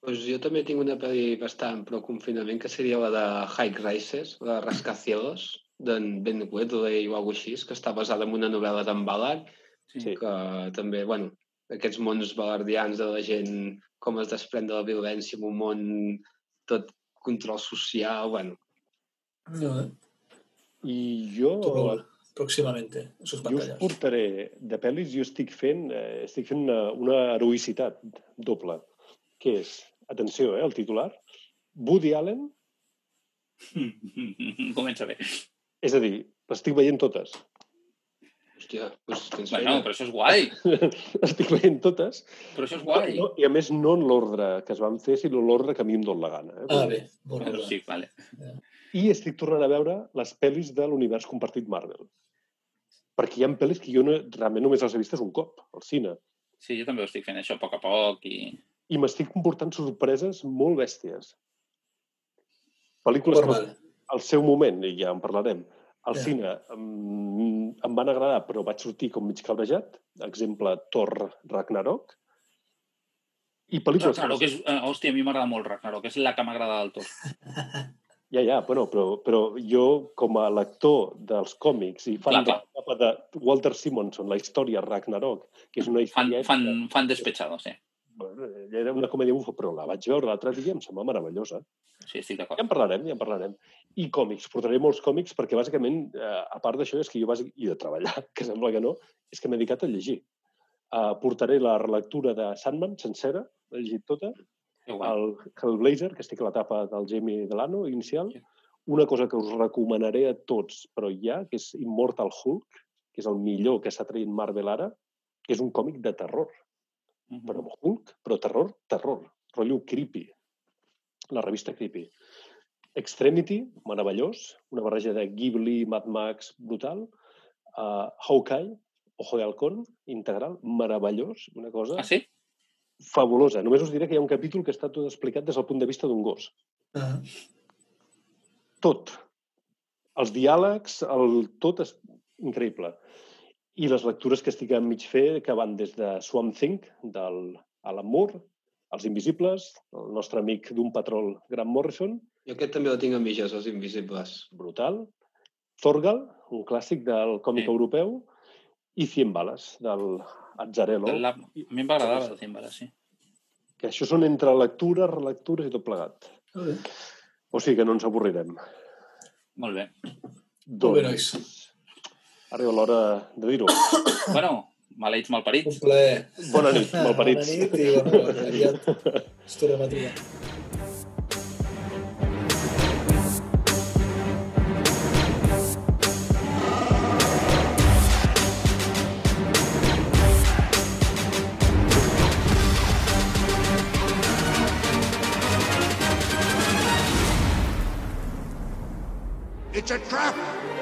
Pues jo també tinc una pel·li bastant pro confinament, que seria la de High Rises, la Rascacielos, d'en Ben Wedley o alguna així, que està basada en una novel·la d'en Ballard, Sí. Que també, bueno, aquests mons balardians de la gent, com es desprèn de la violència en un món tot control social, bueno, No, eh? I jo, Tu, Paul, pròximament, eh? Sus jo us pantalles. portaré de pel·lis, jo estic fent, eh, estic fent una, una heroïcitat doble, que és, atenció, eh, el titular, Woody Allen, Comença bé. és a dir, les estic veient totes. hòstia, doncs tens Bueno, feina. però això és guai. estic veient totes. Però això és guai. No, I a més, no en l'ordre que es van fer, sinó l'ordre que a mi em dona la gana. Eh? Ah, bé, molt Bueno, sí, vale. I estic tornant a veure les pel·lis de l'univers compartit Marvel. Perquè hi ha pel·lis que jo no, realment només les he vistes un cop, al cine. Sí, jo també ho estic fent això a poc a poc i... I m'estic comportant sorpreses molt bèsties. Pel·lícules que al seu moment, i ja en parlarem, al Ja. cine em, em van agradar, però vaig sortir com mig calvejat. Exemple, Thor Ragnarok. I pel·lícules... Ragnarok és... eh, Hòstia, a mi m'agrada molt Ragnarok. És la que m'agrada del tot. Ja, ja, bueno, però, però jo, com a lector dels còmics i fan Clar, de, clar. de Walter Simonson, la història Ragnarok, que és una Fan, història... fan, fan despechado, sí. Bueno, ja era una comèdia bufa, però la vaig veure l'altre dia i em sembla meravellosa. Sí, estic Ja d'acord. en parlarem, ja en parlarem. I còmics, portaré molts còmics perquè bàsicament, eh, a part d'això, és que jo bàsic, i de treballar, que sembla que no, és que m'he dedicat a llegir. Uh, portaré la relectura de Sandman, sencera, l'he llegit tota, Que guai. el Hellblazer, que estic a l'etapa del Jamie Delano inicial, Sí. una cosa que us recomanaré a tots, però ja, que és Immortal Hulk, que és el millor que està traient Marvel ara, que és un còmic de terror, Mhm. però Hulk, però terror, terror, rotllo creepy, la revista Creepy. Extremity, meravellós, una barreja de Ghibli, Mad Max, brutal. Uh, Hawkeye, Ojo de Halcón, integral, meravellós, una cosa Ah, sí? fabulosa. Només us diré que hi ha un capítol que està tot explicat des del punt de vista d'un gos. Ah, Tot. Els diàlegs, el, tot és increïble. I les lectures que estic a mig fer, que van des de Swamp Thing, del Alan Moore, Els Invisibles, el nostre amic d'un patrol, Grant Morrison, Jo aquest també el tinc a mitges, els invisibles. brutal, Thorgal, un clàssic del còmic Sí. europeu, i Cien Bales, del Azzarello, La... A mi em va agradar la de Zimbara, sí. que això són entre lectures, relectures i tot plegat. molt bé. O sigui que no ens avorrirem. Molt bé. Molt bé, nois. Arriba l'hora de dir-ho. Bueno, maleïts Un malparits. plaer. Bona nit, malparits. Bona nit i bueno, aviat ens tornem a trobar. It's a trap!